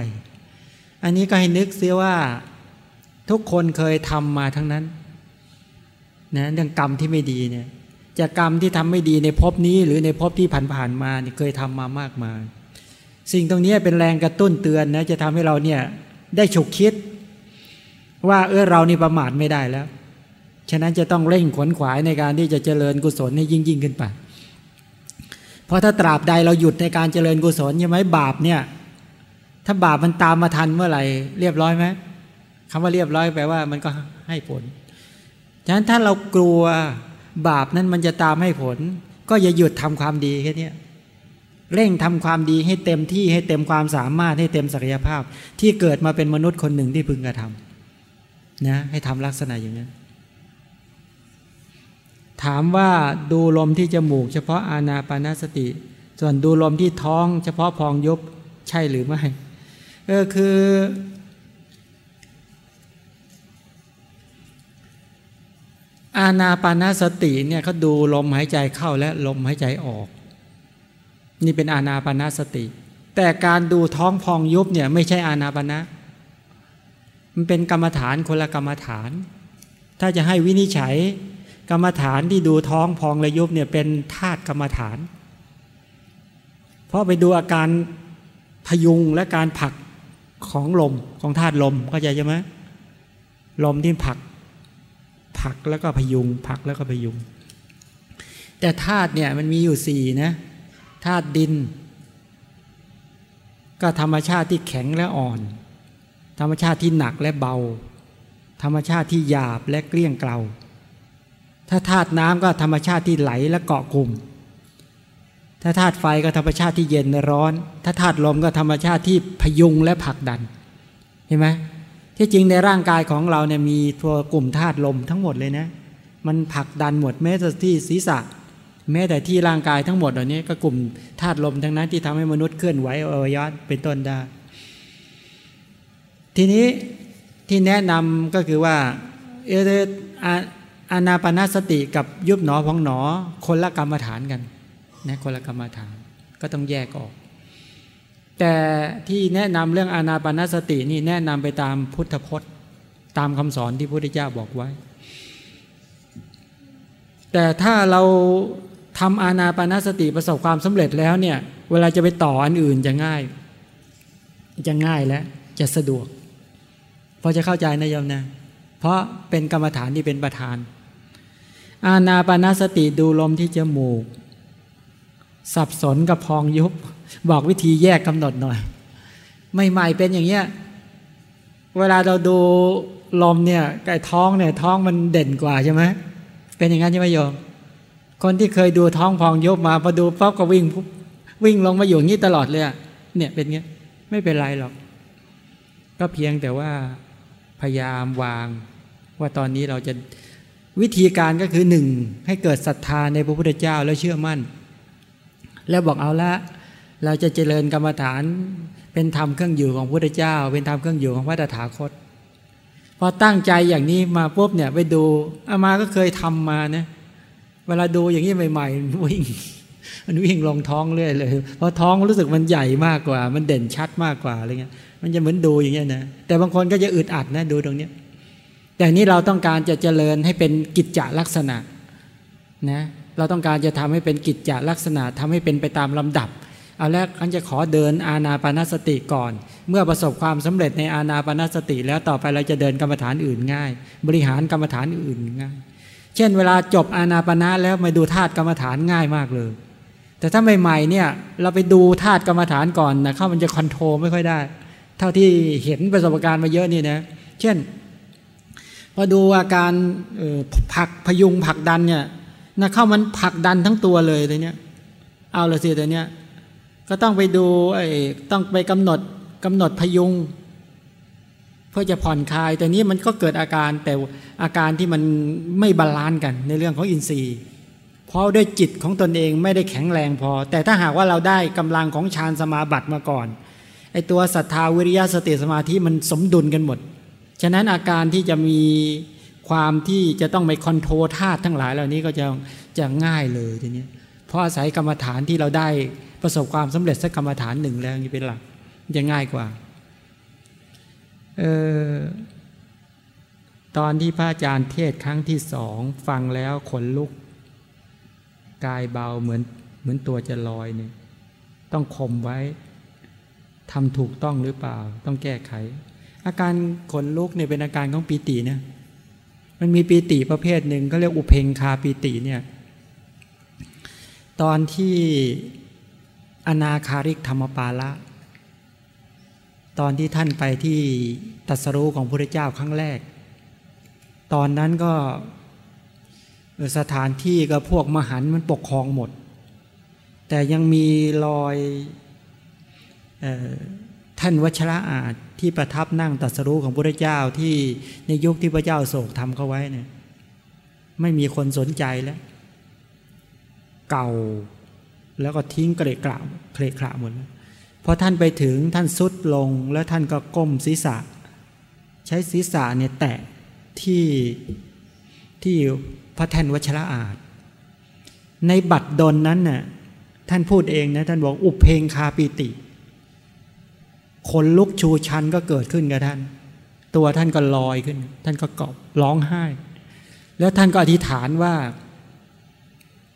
อันนี้ก็ให้นึกเสียว่าทุกคนเคยทำมาทั้งนั้นนะเรื่องกรรมที่ไม่ดีเนี่ย จากกรรมที่ทำไม่ดีในภพนี้ หรือในภพที่ผ่านๆมาเนี่ยเคยทำมามากมาย สิ่งตรงนี้เป็นแรงกระตุ้นเตือนนะจะทำให้เราเนี่ยได้ฉุกคิด ว่าเออเรานี่ประมาทไม่ได้แล้ว ฉะนั้นจะต้องเร่งขวนขวายในการที่จะเจริญกุศลให้ยิ่งยิ่งขึ้นไป เพราะถ้าตราบใดเราหยุดในการเจริญกุศลใช่ไหมบาปเนี่ย ถ้าบาปมันตามมาทันเมื่อไหร่เรียบร้อยไหมคำว่าเรียบร้อยแปลว่ามันก็ให้ผล ฉะนั้นถ้าเรากลัว บาปนั้นมันจะตามให้ผล ก็อย่าหยุดทำความดีแค่นี้เร่งทำความดีให้เต็มที่ให้เต็มความสามารถให้เต็มศักยภาพ ที่เกิดมาเป็นมนุษย์คนหนึ่งที่พึงกระทำนะให้ทำลักษณะอย่างนั้น ถามว่าดูลมที่จมูก เฉพาะอาณาปานสติ ส่วนดูลมที่ท้อง เฉพาะพองยุบใช่หรือไม่เออคือ อาณาปานาสติเนี่ยเขาดูลมหายใจเข้าและลมหายใจออก นี่เป็นอาณาปานาสติ แต่การดูท้องพองยุบเนี่ยไม่ใช่อาณาปานะ มันเป็นกรรมฐานคนละกรรมฐาน ถ้าจะให้วินิจฉัย กรรมฐานที่ดูท้องพองและยุบเนี่ยเป็นธาตุกรรมฐาน เพราะไปดูอาการพยุงและการผักของลมของธาตุลมเข้าใจใช่ไหมลมที่ผลัก ผักแล้วก็พยุงผักแล้วก็พยุง แต่ธาตุเนี่ยมันมีอยู่สี่นะธาตุดิน ก็ธรรมชาติที่แข็งและอ่อน ธรรมชาติที่หนักและเบา ธรรมชาติที่หยาบและเกลี้ยงเกลาถ้าธาตุน้ำก็ธรรมชาติที่ไหลและเกาะกลุ่ม ถ้าธาตุไฟก็ธรรมชาติที่เย็นและร้อน ถ้าธาตุลมก็ธรรมชาติที่พยุงและผลักดัน เห็นไหม ที่จริงในร่างกายของเราเนี่ยมีตัวกลุ่มธาตุลมทั้งหมดเลยนะ มันผลักดันหมดแม้แต่ที่ศีรษะ แม้แต่ที่ร่างกายทั้งหมดเหล่านี้ก็กลุ่มธาตุลมทั้งนั้นที่ทำให้มนุษย์เคลื่อนไหวอวัยวะเป็นต้นได้ ทีนี้ที่แนะนำก็คือว่าเออานาปนาสติกับยุบหนอพองหนอ คนละกรรมฐานกันนะคนละกรรมฐานก็ต้องแยกออก แต่ที่แนะนำเรื่องอานาปนาสตินี่แนะนำไปตามพุทธพจน์ ตามคำสอนที่พระพุทธเจ้าบอกไว้ แต่ถ้าเราทำอานาปนาสติประสบความสำเร็จแล้วเนี่ย เวลาจะไปต่ออันอื่นจะง่าย จะง่ายและจะสะดวกพอจะเข้าใจนะโยมนะ เพราะเป็นกรรมฐานที่เป็นประธาน อานาปนาสติดูลมที่จมูก สับสนกับพองยุบ บอกวิธีแยกกำหนดหน่อยใหม่ๆเป็นอย่างเงี้ยเวลาเราดูลมเนี่ยไก่ท้องเนี่ยท้องมันเด่นกว่าใช่ไหมเป็นอย่างนั้นใช่ไหมโยม คนที่เคยดูท้องพองยบมาพอดูป๊อบก็วิ่งวิ่งลงมาอยู่อย่างนี้ตลอดเลยเนี่ยเป็นเงี้ยไม่เป็นไรหรอก ก็เพียงแต่ว่าพยายามวาง ว่าตอนนี้เราจะวิธีการก็คือหนึ่งให้เกิดศรัทธาในพระพุทธเจ้าแล้วเชื่อมั่น แล้วบอกเอาละ เราจะเจริญกรรมฐาน เป็นธรรมเครื่องอยู่ของพระพุทธเจ้า เป็นธรรมเครื่องอยู่ของพระตถาคตพอตั้งใจอย่างนี้มาปุ๊บเนี่ยไปดูอามาก็เคยทำมานะเวลาดูอย่างนี้ใหม่ๆวิ่งมันวิ่งลงท้องเรื่อยเลย เพราะท้องรู้สึกมันใหญ่มากกว่า มันเด่นชัดมากกว่าอะไรเงี้ย มันจะเหมือนดูอย่างเงี้ยนะ แต่บางคนก็จะอึดอัดนะดูตรงเนี้ย แต่นี้เราต้องการจะเจริญให้เป็นกิจจลักษณะนะ เราต้องการจะทำให้เป็นกิจจลักษณะทำให้เป็นไปตามลำดับ เอาแรกอันจะขอเดินอาณาปณสติก่อน เมื่อประสบความสำเร็จในอาณาปณสติ แล้วต่อไปเราจะเดินกรรมฐานอื่นง่าย บริหารกรรมฐานอื่นง่าย เช่น เวลาจบอาณาปณะแล้วมาดูธาตุกรรมฐานง่ายมากเลย แต่ถ้าใหม่ๆเนี่ยเราไปดูธาตุกรรมฐานก่อนนะเข้ามันจะคอนโทรลไม่ค่อยได้ เท่าที่เห็นประสบการณ์มาเยอะนี่นะเช่นพอดูอาการผักพยุงผักดันเนี่ยนะเข้ามันผักดันทั้งตัวเลยเลยเนี่ยเอาละสิแต่เนี้ย ก็ต้องไปดูไอ้ต้องไปกำหนดกำหนดพยุง เพื่อจะผ่อนคลาย แต่นี้มันก็เกิดอาการแต่อาการที่มันไม่ balance กันในเรื่องของอินทรีย์ เพราะด้วยจิตของตนเองไม่ได้แข็งแรงพอ แต่ถ้าหากว่าเราได้กำลังของฌานสมาบัติมาก่อนไอ้ตัวศรัทธาวิริยะสติสมาธิมันสมดุลกันหมด ฉะนั้นอาการที่จะมีความที่จะต้องไป control ธาตุทั้งหลายเหล่านี้ก็จะจะง่ายเลยทีนี้เพราะอาศัยกรรมฐานที่เราได้ ประสบความสำเร็จสักกรรมฐานหนึ่งแล้วนี่เป็นหลักจะง่ายกว่าเออตอนที่พระอาจารย์เทศครั้งที่สองฟังแล้วขนลุก กายเบาเหมือนเหมือนตัวจะลอยเนี่ยต้องคมไว้ทำถูกต้องหรือเปล่า ต้องแก้ไข อาการขนลุกเนี่ยเป็นอาการของปีติเนี่ยมันมีปีติประเภทหนึ่งก็เรียกอุเพงคาปีติเนี่ยตอนที่ อนาคาริกธรรมปาละตอนที่ท่านไปที่ตัสรู้ของพระเจ้าครั้งแรก ตอนนั้นก็สถานที่ก็พวกมหันมันปกครองหมด แต่ยังมีรอยท่านวัชระอาจที่ประทับนั่งตัสรู้ของพระเจ้าที่ในยุคที่พระเจ้าโศกทำเขาไว้เนี่ยไม่มีคนสนใจแล้ว เก่า แล้วก็ทิ้งเกละกระเลกระหมดแล้วพอท่านไปถึงท่านสุดลงแล้วท่านก็ก้มศีรษะ ใช้ศีรษะเนี่ยแตะที่ที่พระแท่นวัชระอาจในบัตรดนนั้นน่ะท่านพูดเองนะท่านบอกอุเพงคาปิติคนลุกชูชันก็เกิดขึ้นกับท่าน ตัวท่านก็ลอยขึ้น ท่านก็กอบร้องไห้ แล้วท่านก็อธิษฐานว่า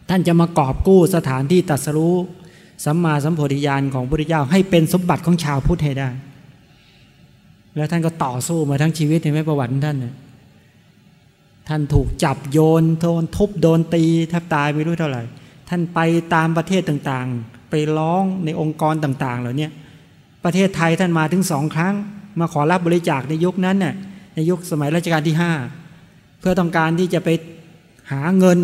ท่านจะมากอบกู้สถานที่ตัสรู้สัมมาสัมโพธิญาณของพระพุทธเจ้าให้เป็นสมบัติของชาวพุทธให้ได้ แล้วท่านก็ต่อสู้มาทั้งชีวิตเห็นไหมประวัติท่านเนี่ยท่านถูกจับโยนโดนทุบโดนตีแทบตายไม่รู้เท่าไหร่ ท่านไปตามประเทศต่างๆ ไปร้องในองค์กรต่างๆ เหล่านี้ประเทศไทยท่านมาถึงสองครั้ง มาขอรับบริจาคในยุคนั้นน่ยในยุคสมัยรัชกาลที่ห้าเพื่อต้องการที่จะไปหาเงิน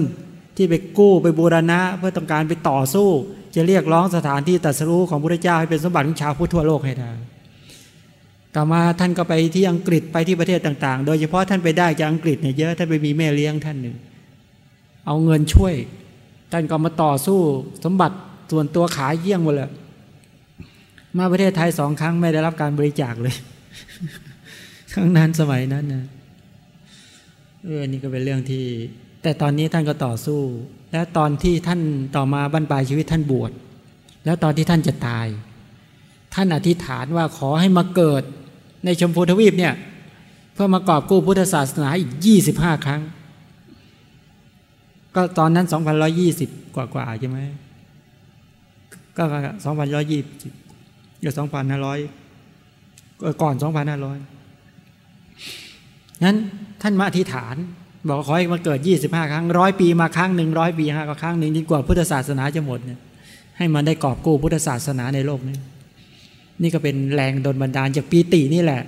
ที่ไปกู้ไปบูรณะเพื่อต้องการไปต่อสู้ จะเรียกร้องสถานที่ตัดสู้ของพระเจ้าให้เป็นสมบัติของชาวพุทธทั่วโลกให้ได้ต่อมาท่านก็ไปที่อังกฤษไปที่ประเทศต่าง ๆ โดยเฉพาะท่านไปได้จากอังกฤษเนี่ยเยอะท่านไปมีแม่เลี้ยงท่านหนึ่งเอาเงินช่วย ท่านก็มาต่อสู้สมบัติส่วนตัวขายเยี่ยงหมดเลยมาประเทศไทยสองครั้งไม่ได้รับการบริจาคเลยครั้งนั้นสมัยนั้นนะเออนี่ก็เป็นเรื่องที่ แต่ตอนนี้ท่านก็ต่อสู้ และตอนที่ท่านต่อมาบรรปลายชีวิตท่านบวช แล้วตอนที่ท่านจะตาย ท่านอธิษฐานว่าขอให้มาเกิดในชมพูทวีปเนี่ยเพื่อมากอบกู้พุทธศาสนาอีกยี่สิบห้าครั้ง ก็ตอนนั้นสองพันร้อยี่สิบกว่าใช่ไหมก็สองพันร้อยี่สิบเดี๋ยวสองพันห้าร้อยก่อนสองพันห้าร้อยนั้นท่านมาอธิษฐาน บอกขอให้มาเกิดยี่สิบห้าครั้งร้อยปีมาครั้งหนึ่งร้อยปีห้าก็ครั้งหนึ่งดีกว่าพุทธศาสนาจะหมดเนี่ยให้มันได้กอบกู้พุทธศาสนาในโลกนี้นี่ก็เป็นแรงดลบันดาลจากปีตินี่แหละ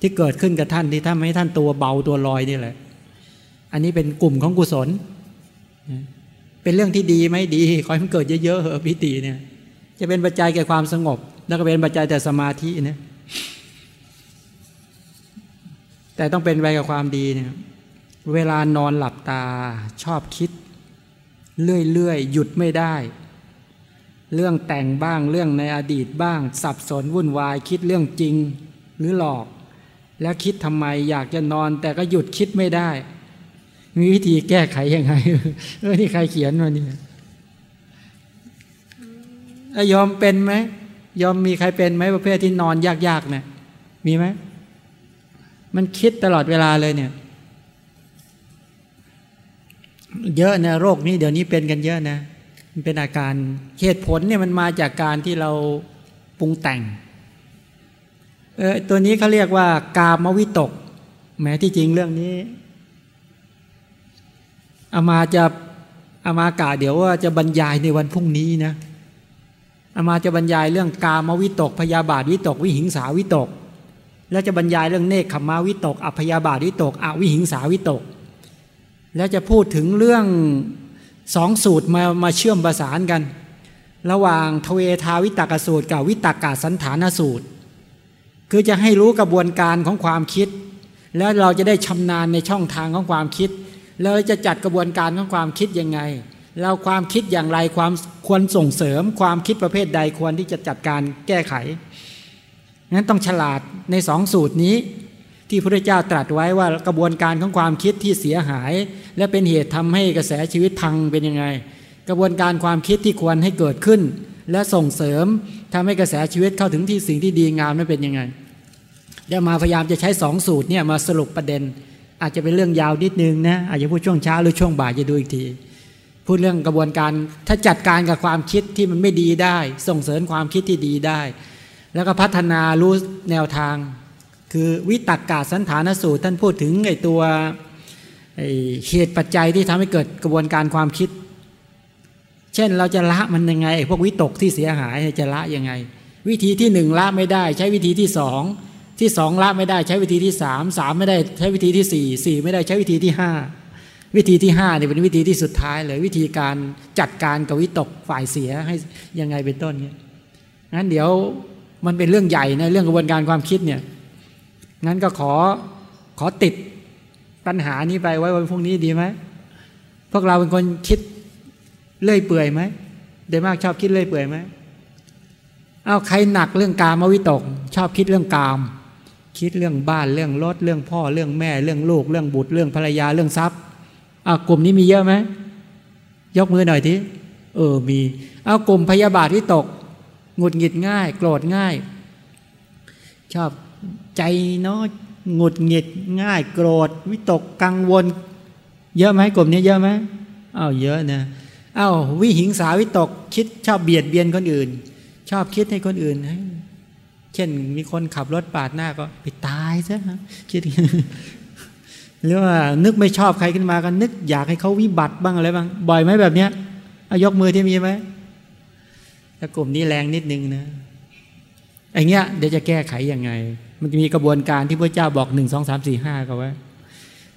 ที่เกิดขึ้นกับท่านที่ทำให้ท่านตัวเบาตัวลอยนี่แหละ อันนี้เป็นกลุ่มของกุศล เป็นเรื่องที่ดีไหมดีขอให้มันเกิดเยอะๆเหอะปีติเนี่ย จะเป็นปัจจัยแก่ความสงบ แล้วก็เป็นปัจจัยแต่สมาธินี่แต่ต้องเป็นไปกับความดีเนี่ย เวลานอนหลับตาชอบคิด เรื่อยๆ หยุดไม่ได้ เรื่องแต่งบ้างเรื่องในอดีตบ้าง สับสนวุ่นวายคิดเรื่องจริงหรือหลอก แล้วคิดทำไมอยากจะนอนแต่ก็หยุดคิดไม่ได้ มีวิธีแก้ไขยังไงเออนี่ใครเขียนมาเนี่ยยอมเป็นไหมยอมมีใครเป็นไหมประเภทที่นอนยากๆเนี่ยมีไหมมันคิดตลอดเวลาเลยเนี่ย เยอะนะโรคนี้เดี๋ยวนี้เป็นกันเยอะนะ มันเป็นอาการเหตุผลเนี่ยมันมาจากการที่เราปรุงแต่งเออตัวนี้เขาเรียกว่ากามวิตก แม้ที่จริงเรื่องนี้อามาจะอามากาเดี๋ยวว่าจะบรรยายในวันพรุ่งนี้นะอามาจะบรรยายเรื่องกามวิตก พยาบาทวิตก วิหิงสาวิตก แล้วจะบรรยายเรื่องเนคขมาวิตกอพยาบาทวิตกอวิหิงสาวิตก แล้วจะพูดถึงเรื่องสองสูตรมามาเชื่อมประสานกัน ระหว่างทเวทาวิตกสูตรกับวิตกาสันฐานสูตร คือจะให้รู้กระบวนการของความคิด แล้วเราจะได้ชำนาญในช่องทางของความคิด แล้วจะจัดกระบวนการของความคิดยังไงเราความคิดอย่างไรความควรส่งเสริม ความคิดประเภทใดควรที่จะจัดการแก้ไขนั้นต้องฉลาดในสองสูตรนี้ ที่พระเจ้าตรัสไว้ว่ากระบวนการของความคิดที่เสียหาย และเป็นเหตุทำให้กระแสชีวิตพังเป็นยังไง กระบวนการความคิดที่ควรให้เกิดขึ้น และส่งเสริมทำให้กระแสชีวิตเข้าถึงที่สิ่งที่ดีงามนั้นเป็นยังไงเดี๋ยวมาพยายามจะใช้สองสูตรเนี่ยมาสรุปประเด็น อาจจะเป็นเรื่องยาวนิดนึงนะอาจจะพูดช่วงเช้าหรือช่วงบ่ายจะดูอีกที พูดเรื่องกระบวนการถ้าจัดการกับความคิดที่มันไม่ดีได้ ส่งเสริมความคิดที่ดีได้ แล้วก็พัฒนารู้แนวทาง คือวิตกกาสันฐานสูตร ท่านพูดถึงไอ้ตัวเหตุปัจจัยที่ทำให้เกิดกระบวนการความคิด เช่นเราจะละมันยังไงพวกวิตกที่เสียหายจะละยังไง วิธีที่หนึ่งละไม่ได้ ใช้วิธีที่สองที่สองละไม่ได้ใช้วิธีที่สามสามไม่ได้ใช้วิธีที่สี่สี่ไม่ได้ใช้วิธีที่ห้าวิธีที่ห้าเนี่ยเป็นวิธีที่สุดท้ายเลยวิธีการจัดการกับวิตกฝ่ายเสียให้ยังไงเป็นต้นเนี่ยงั้นเดี๋ยวมันเป็นเรื่องใหญ่ในเรื่องกระบวนการความคิดเนี่ย งั้นก็ขอขอติดปัญหานี้ไปไว้วันพรุ่งนี้ดีไหมพวกเราเป็นคนคิดเลื่อยเปื่อยไหมเดมากชอบคิดเลื่อยเปื่อยไหมเอาใครหนักเรื่องกามวิตก ชอบคิดเรื่องกาม คิดเรื่องบ้านเรื่องรถเรื่องพ่อเรื่องแม่ เรื่องลูก เรื่องบุตรเรื่องภรรยาเรื่องทรัพย์เอากลุ่มนี้มีเยอะไหมยกมือหน่อยทีเออมี เอากลุ่มพยาบาทวิตกหงุดหงิดง่าย โกรธง่าย ชอบ ใจเนาะหงุดหงิดง่ายโกรธ วิตกกังวล เยอะไหมกลุ่มนี้เยอะไหมอ้าวเยอะนะอ้าววิหิงสาวิตกคิดชอบเบียดเบียนคนอื่น ชอบคิดให้คนอื่นเช่นมีคนขับรถปาดหน้าก็ไปตายซะคิดหรือว่านึกไม่ชอบใครขึ้นมาก็นึกอยากให้เขาวิบัติบ้างอะไรบ้างบ่อยไหมแบบเนี้ยยกมือที่มีไหมถ้ากลุ่มนี้แรงนิดนึงนะไอ้เงี้ยเดี๋ยวจะแก้ไขยังไง มันจะมีกระบวนการที่พระเจ้าบอกหนึ่งสองสามสี่ห้าก็ไว้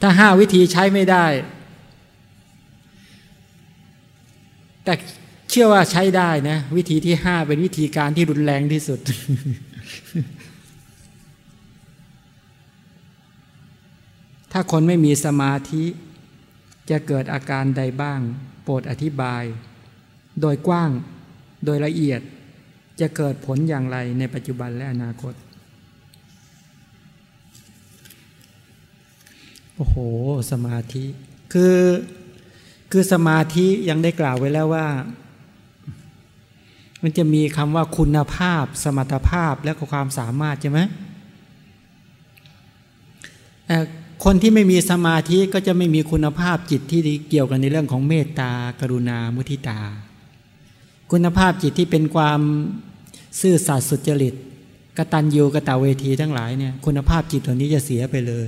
ถ้าห้าวิธีใช้ไม่ได้ แต่เชื่อว่าใช้ได้นะ วิธีที่ห้าเป็นวิธีการที่รุนแรงที่สุด ถ้าคนไม่มีสมาธิ จะเกิดอาการใดบ้าง โปรดอธิบาย โดยกว้างโดยละเอียดจะเกิดผลอย่างไรในปัจจุบันและอนาคต โอ้โห สมาธิ คือคือสมาธิยังได้กล่าวไว้แล้วว่า มันจะมีคำว่าคุณภาพ สมรรถภาพและความสามารถใช่ไหมคนที่ไม่มีสมาธิก็จะไม่มีคุณภาพจิตที่เกี่ยวกันในเรื่องของเมตตากรุณา มุทิตา คุณภาพจิตที่เป็นความซื่อสัตย์สุจริตกตัญญูกตเวทีทั้งหลายเนี่ยคุณภาพจิตตัวนี้จะเสียไปเลย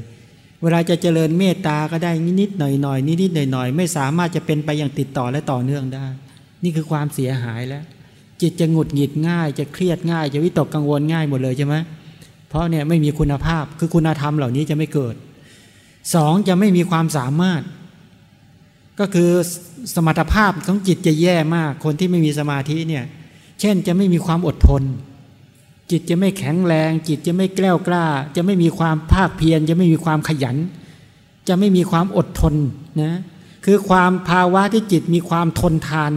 เวลาจะเจริญเมตตาก็ได้นิดๆหน่อยๆนิดๆหน่อยๆ ไม่สามารถจะเป็นไปอย่างติดต่อและต่อเนื่องได้ นี่คือความเสียหายแล้ว จิตจะหงุดหงิดง่าย จะเครียดง่าย จะวิตกกังวลง่ายหมดเลยใช่ไหมเพราะเนี่ยไม่มีคุณภาพคือคุณธรรมเหล่านี้จะไม่เกิดสองจะไม่มีความสามารถ ก็คือสมรรถภาพของจิตจะแย่มาก คนที่ไม่มีสมาธิเนี่ยเช่นจะไม่มีความอดทน จิตจะไม่แข็งแรง จิตจะไม่แกล้วกล้า จะไม่มีความภาคเพียรจะไม่มีความขยัน จะไม่มีความอดทนนะคือความภาวะที่จิตมีความทนทาน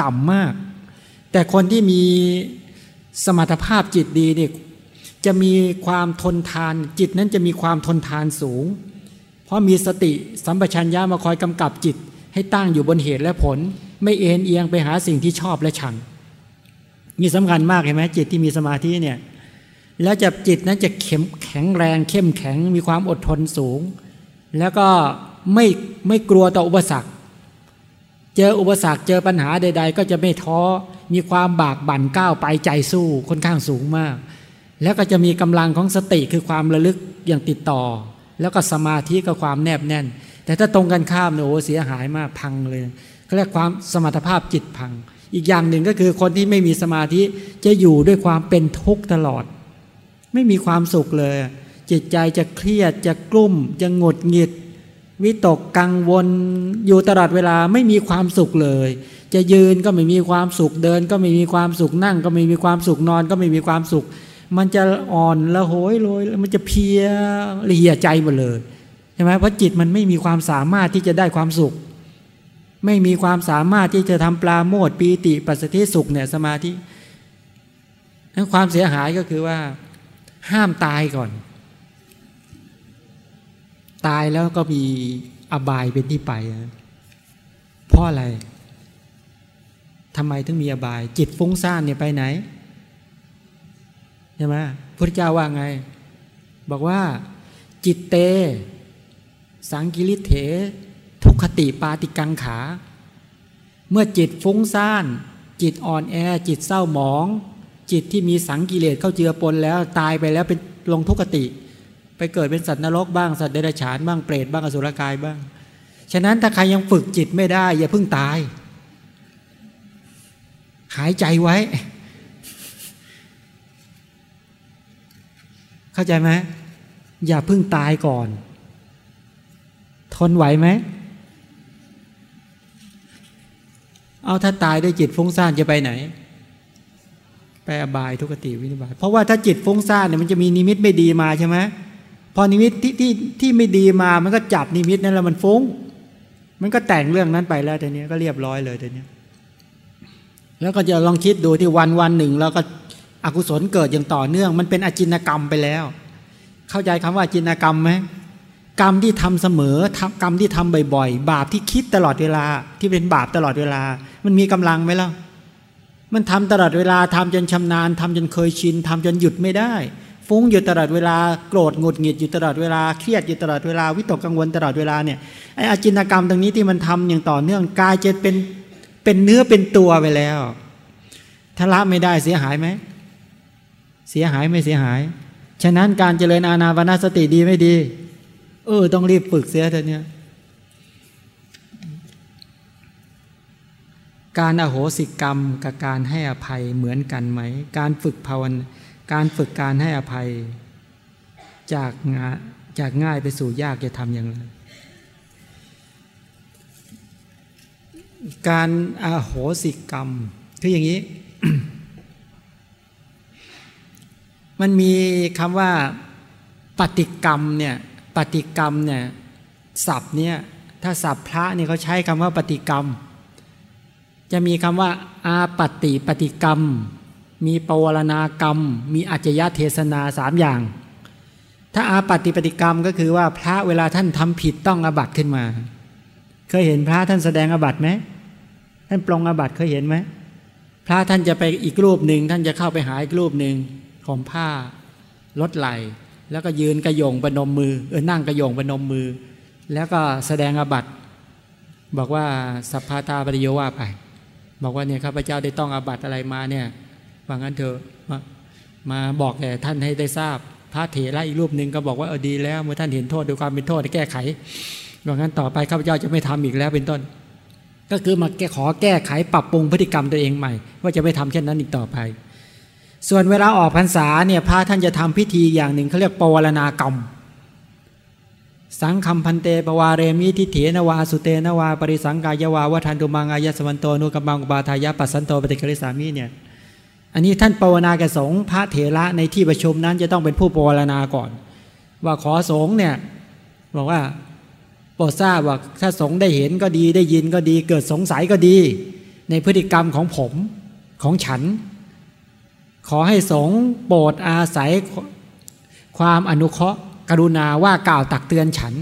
ต่ำมาก แต่คนที่มีสมรรถภาพจิตดีเนี่ยจะมีความทนทาน จิตนั้นจะมีความทนทานสูง เพราะมีสติสัมปชัญญะมาคอยกำกับจิต ให้ตั้งอยู่บนเหตุและผล ไม่เอ็นเอียงไปหาสิ่งที่ชอบและชัง มีสำคัญมากเห็นไหมจิตที่มีสมาธิเนี่ยแล้วจะจิตนั้นจะเข้มแข็งแรง เข้มแข็งมีความอดทนสูง แล้วก็ไม่ไม่กลัวต่ออุปสรรค เจออุปสรรคเจอปัญหาใด ๆ ก็จะไม่ท้อมีความบากบั่นก้าวไปใจสู้ค่อนข้างสูงมาก แล้วก็จะมีกำลังของสติคือความระลึกอย่างติดต่อ แล้วก็สมาธิกับความแนบแน่น แต่ถ้าตรงกันข้ามเนี่ยโอ้เสียหายมากพังเลยเขาเรียกความสมรรถภาพจิตพัง อีกอย่างหนึ่งก็คือคนที่ไม่มีสมาธิจะอยู่ด้วยความเป็นทุกข์ตลอด ไม่มีความสุขเลย จิตใจจะเครียดจะกลุ้ม จะงดหงิด วิตกกังวล อยู่ตลอดเวลาไม่มีความสุขเลย จะยืนก็ไม่มีความสุขเดิน ก็ไม่มีความสุขนั่ง ก็ไม่มีความสุขนอนก็ไม่มีความสุข มันจะอ่อนละโหยโรยมันจะเพียเหี่ยใจหมดเลยใช่ไหมเพราะจิตมันไม่มีความสามารถที่จะได้ความสุข ไม่มีความสามารถที่จะทำปลาโมดปีติปัสสติสุขเนี่ยสมาธินั้นความเสียหายก็คือว่า ห้ามตายก่อน ตายแล้วก็มีอบายเป็นที่ไปเพราะอะไรทำไมถึงมีอบาย จิตฟุ้งซ่านเนี่ยไปไหนใช่ไหมพระเจ้าว่าไง บอกว่า จิตเต สังกิริเถ ทุกขติปาติกังขา เมื่อจิตฟุ้งซ่าน จิตอ่อนแอ จิตเศร้าหมอง จิตที่มีสังกิเลสเข้าเจือปนแล้วตายไปแล้วเป็นลงทุกขติ ไปเกิดเป็นสัตว์นรกบ้างสัตว์เดรัจฉานบ้างเปรตบ้างอสุรกายบ้าง ฉะนั้นถ้าใครยังฝึกจิตไม่ได้ อย่าเพิ่งตาย หายใจไว้ เข้าใจไหมอย่าเพิ่งตายก่อน ทนไหวไหม เอาถ้าตายด้วยจิตฟุ้งซ่านจะไปไหน ไปอบายทุคติวินิบาตเพราะว่าถ้าจิตฟุ้งซ่านเนี่ยมันจะมีนิมิตไม่ดีมาใช่ไหมพอนิมิตที่ที่ที่ไม่ดีมามันก็จับนิมิตนั้นแล้วมันฟุ้ง มันก็แต่งเรื่องนั้นไปแล้วแต่นี้ก็เรียบร้อยเลยแต่นี้แล้วก็จะลองคิดดูที่วันวันหนึ่งแล้วก็อกุศลเกิดอย่างต่อเนื่อง มันเป็นอาจิณกรรมไปแล้ว เข้าใจคำว่าอาจิณกรรมไหม กรรมที่ทำเสมอกรรมที่ทำบ่อยๆ บาปที่คิดตลอดเวลา ที่เป็นบาปตลอดเวลา มันมีกำลังไหมล่ะมันทำตลอดเวลาทำจนชำนาญทำจนเคยชินทำจนหยุดไม่ได้ ฟุ้งอยู่ตลอดเวลาโกรธหงุดหงิดอยู่ตลอดเวลาเครียดอยู่ตลอดเวลาวิตกกังวลตลอดเวลาเนี่ยไอ้อจินกรรมตรงนี้ที่มันทำอย่างต่อเนื่องกายจะเป็นเป็นเนื้อเป็นตัวไปแล้วถ้าละไม่ได้เสียหายไหมเสียหายไม่เสียหาย ฉะนั้นการเจริญอาณาปณสติดีไม่ดี เออ ต้องรีบฝึกเสียเถอะเนี่ยการอโหสิกรรมกับการให้อภัยเหมือนกันไหม การฝึกภาวนาการฝึกการให้อภัย จากงาจากง่ายไปสู่ยากจะทำอย่างไร การอาโหสิกรรม คืออย่างนี้ มันมีคำว่าปฏิกรรมเนี่ย ฏิกรรมเนี่ยศัพท์เนี่ยถ้าศัพท์พระเนี่ยเขาใช้คำว่าปฏิกรรม จะมีคำว่า อาปฏิปฏิกรรม มีปวารณากรรม มีอัจฉยเทศนาสามอย่าง ถ้าอาปฏิปฏิกรรมก็คือว่าพระเวลาท่านทำผิดต้องอบัตขึ้นมา เคยเห็นพระท่านแสดงอบัตไหมท่านปลงอบัตเคยเห็นไหมพระท่านจะไปอีกรูปหนึ่งท่านจะเข้าไปหาอีกรูปหนึ่งของผ้าลดไหล แล้วก็ยืนกระยงประนมมือเออนั่งกระยงประนมมือ แล้วก็แสดงอาบัตบอกว่าสัพพาตาปริโยว่าไป บอกว่าเนี่ยข้าพเจ้าได้ต้องอาบัตอะไรมาเนี่ยว่างั้นเถอะมามาบอกแก่ท่านให้ได้ทราบ พระเถระอีกรูปหนึ่งก็บอกว่าเออดีแล้วเมื่อท่านเห็นโทษด้วยความเป็นโทษแก้ไขว่างั้นต่อไปข้าพเจ้าจะไม่ทำอีกแล้วเป็นต้น ก็คือมาแก้ขอแก้ไขปรับปรุงพฤติกรรมตัวเองใหม่ ว่าจะไม่ทำเช่นนั้นอีกต่อไป ส่วนเวลาออกพรรษาเนี่ยพระท่านจะทำพิธีอย่างหนึ่งเขาเรียกปวารณากรรม สังคำพันเตปวาเรมิทิเถนวาสุเตนวา ปริสังกายวาวัฒนตุมังอายสวันโตนุกบังอุบาทายะปัสสันโตปฏิกริสามีเนี่ยอันนี้ท่านปวนาแก่สงฆ์พระเถระในที่ประชุมนั้นจะต้องเป็นผู้ปวารณาก่อน ว่าขอสงฆ์เนี่ยบอกว่าโปรดทราบว่าถ้าสงฆ์ได้เห็นก็ดีได้ยินก็ดี เกิดสงสัยก็ดี ในพฤติกรรมของผมของฉัน ขอให้สงโปรดอาศัยความอนุเคราะห์กรุณาว่ากล่าวตักเตือนฉัน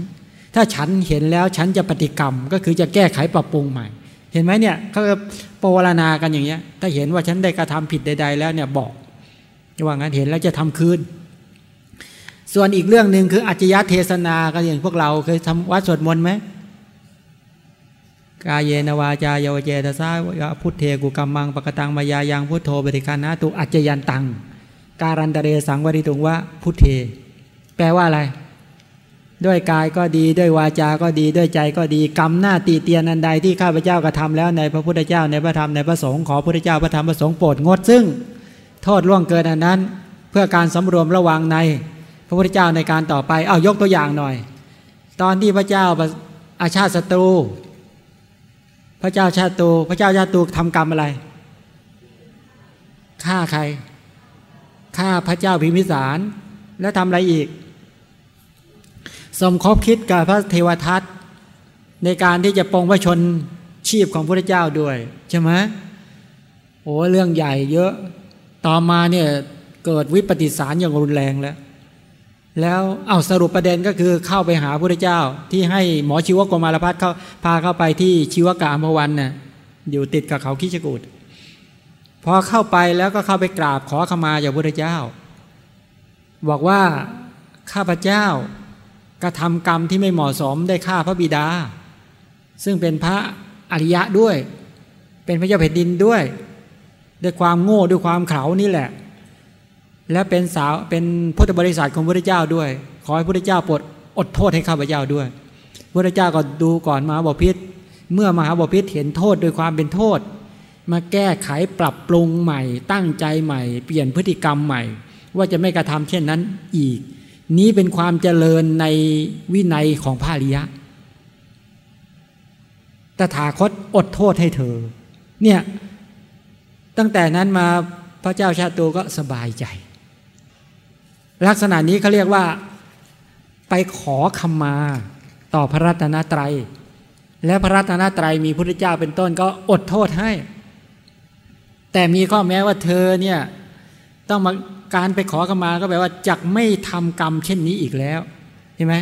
ถ้าฉันเห็นแล้วฉันจะปฏิกรรม ก็คือจะแก้ไขปรับปรุงใหม่ เห็นไหมเนี่ยเขาปวารณากันอย่างเงี้ย ถ้าเห็นว่าฉันได้กระทำผิดใด ๆ แล้วเนี่ยบอกว่างั้นเห็นแล้วจะทำคืน ส่วนอีกเรื่องหนึ่งคืออัจฉริยะเทศนาก็อย่างพวกเราเคยทำวัดสวดมนต์ไหม กายเยนวาจาเยวเจตสาวพุทเทกุกรรมังปกตังมายายังพุทโธบริการนะตุอัจจยันตัง การันตเรสังวริตุงว่าพุทเท แปลว่าอะไร ด้วยกายก็ดีด้วยวาจาก็ดีด้วยใจก็ดีกรรมหน้าตีเตียนอันใดที่ข้าพเจ้ากระทาแล้วในพระพุทธเจ้าในพระธรรมในพระสงฆ์ขอพระพุทธเจ้าพระธรรมพระสงฆ์โปรดงดซึ่ง โทษล่วงเกินอันนั้น เพื่อการสำรวมระวังในพระพุทธเจ้าในการต่อไปเอายกตัวอย่างหน่อย ตอนที่พระเจ้าอาชาติศัตรู พระเจ้าชาตูพระเจ้าชาตูทำกรรมอะไรฆ่าใครฆ่าพระเจ้าพิมิสาร แล้วทำอะไรอีก สมคบคิดกับพระเทวทัตในการที่จะปองพระชนชีพของพระเจ้าด้วยใช่ไหมโอ้เรื่องใหญ่เยอะ ต่อมาเนี่ยเกิดวิปฏิสารอย่างรุนแรงแล้ว แล้วเอาสรุปประเด็นก็คือเข้าไปหาพระเจ้า ที่ให้หมอชีวกมารพัฒเข้าพาเข้าไปที่ชีวกามวันน่ะอยู่ติดกับเขาคิชกูดพอเข้าไปแล้วก็เข้าไปกราบขอขมาจากพระเจ้า บอกว่าข้าพเจ้ากระทำกรรมที่ไม่เหมาะสมได้ฆ่าพระบิดา ซึ่งเป็นพระอริยะด้วย เป็นพระเจ้าแผ่นดินด้วย ด้วยความโง่ด้วยความเข่านี่แหละ และเป็นสาวเป็นพุทธบริษัทของพระเจ้าด้วย ขอให้พระเจ้าโปรดอดโทษให้ข้าพเจ้าด้วยพระเจ้าก็ดูก่อนมหาบพิษเมื่อมหาบพิษเห็นโทษโดยความเป็นโทษ มาแก้ไขปรับปรุงใหม่ ตั้งใจใหม่ เปลี่ยนพฤติกรรมใหม่ ว่าจะไม่กระทำเช่นนั้นอีก นี้เป็นความเจริญในวินัยของพระริยะตถาคตอดโทษให้เธอ เนี่ยตั้งแต่นั้นมาพระเจ้าชาตูก็สบายใจ ลักษณะนี้เขาเรียกว่าไปขอขมาต่อพระรัตนตรัย และพระรัตนตรัยมีพระเจ้าเป็นต้นก็อดโทษให้ แต่มีข้อแม้ว่าเธอเนี่ยต้องมาการไปขอขมาก็แปลว่าจักไม่ทำกรรมเช่นนี้อีกแล้วใช่ไหม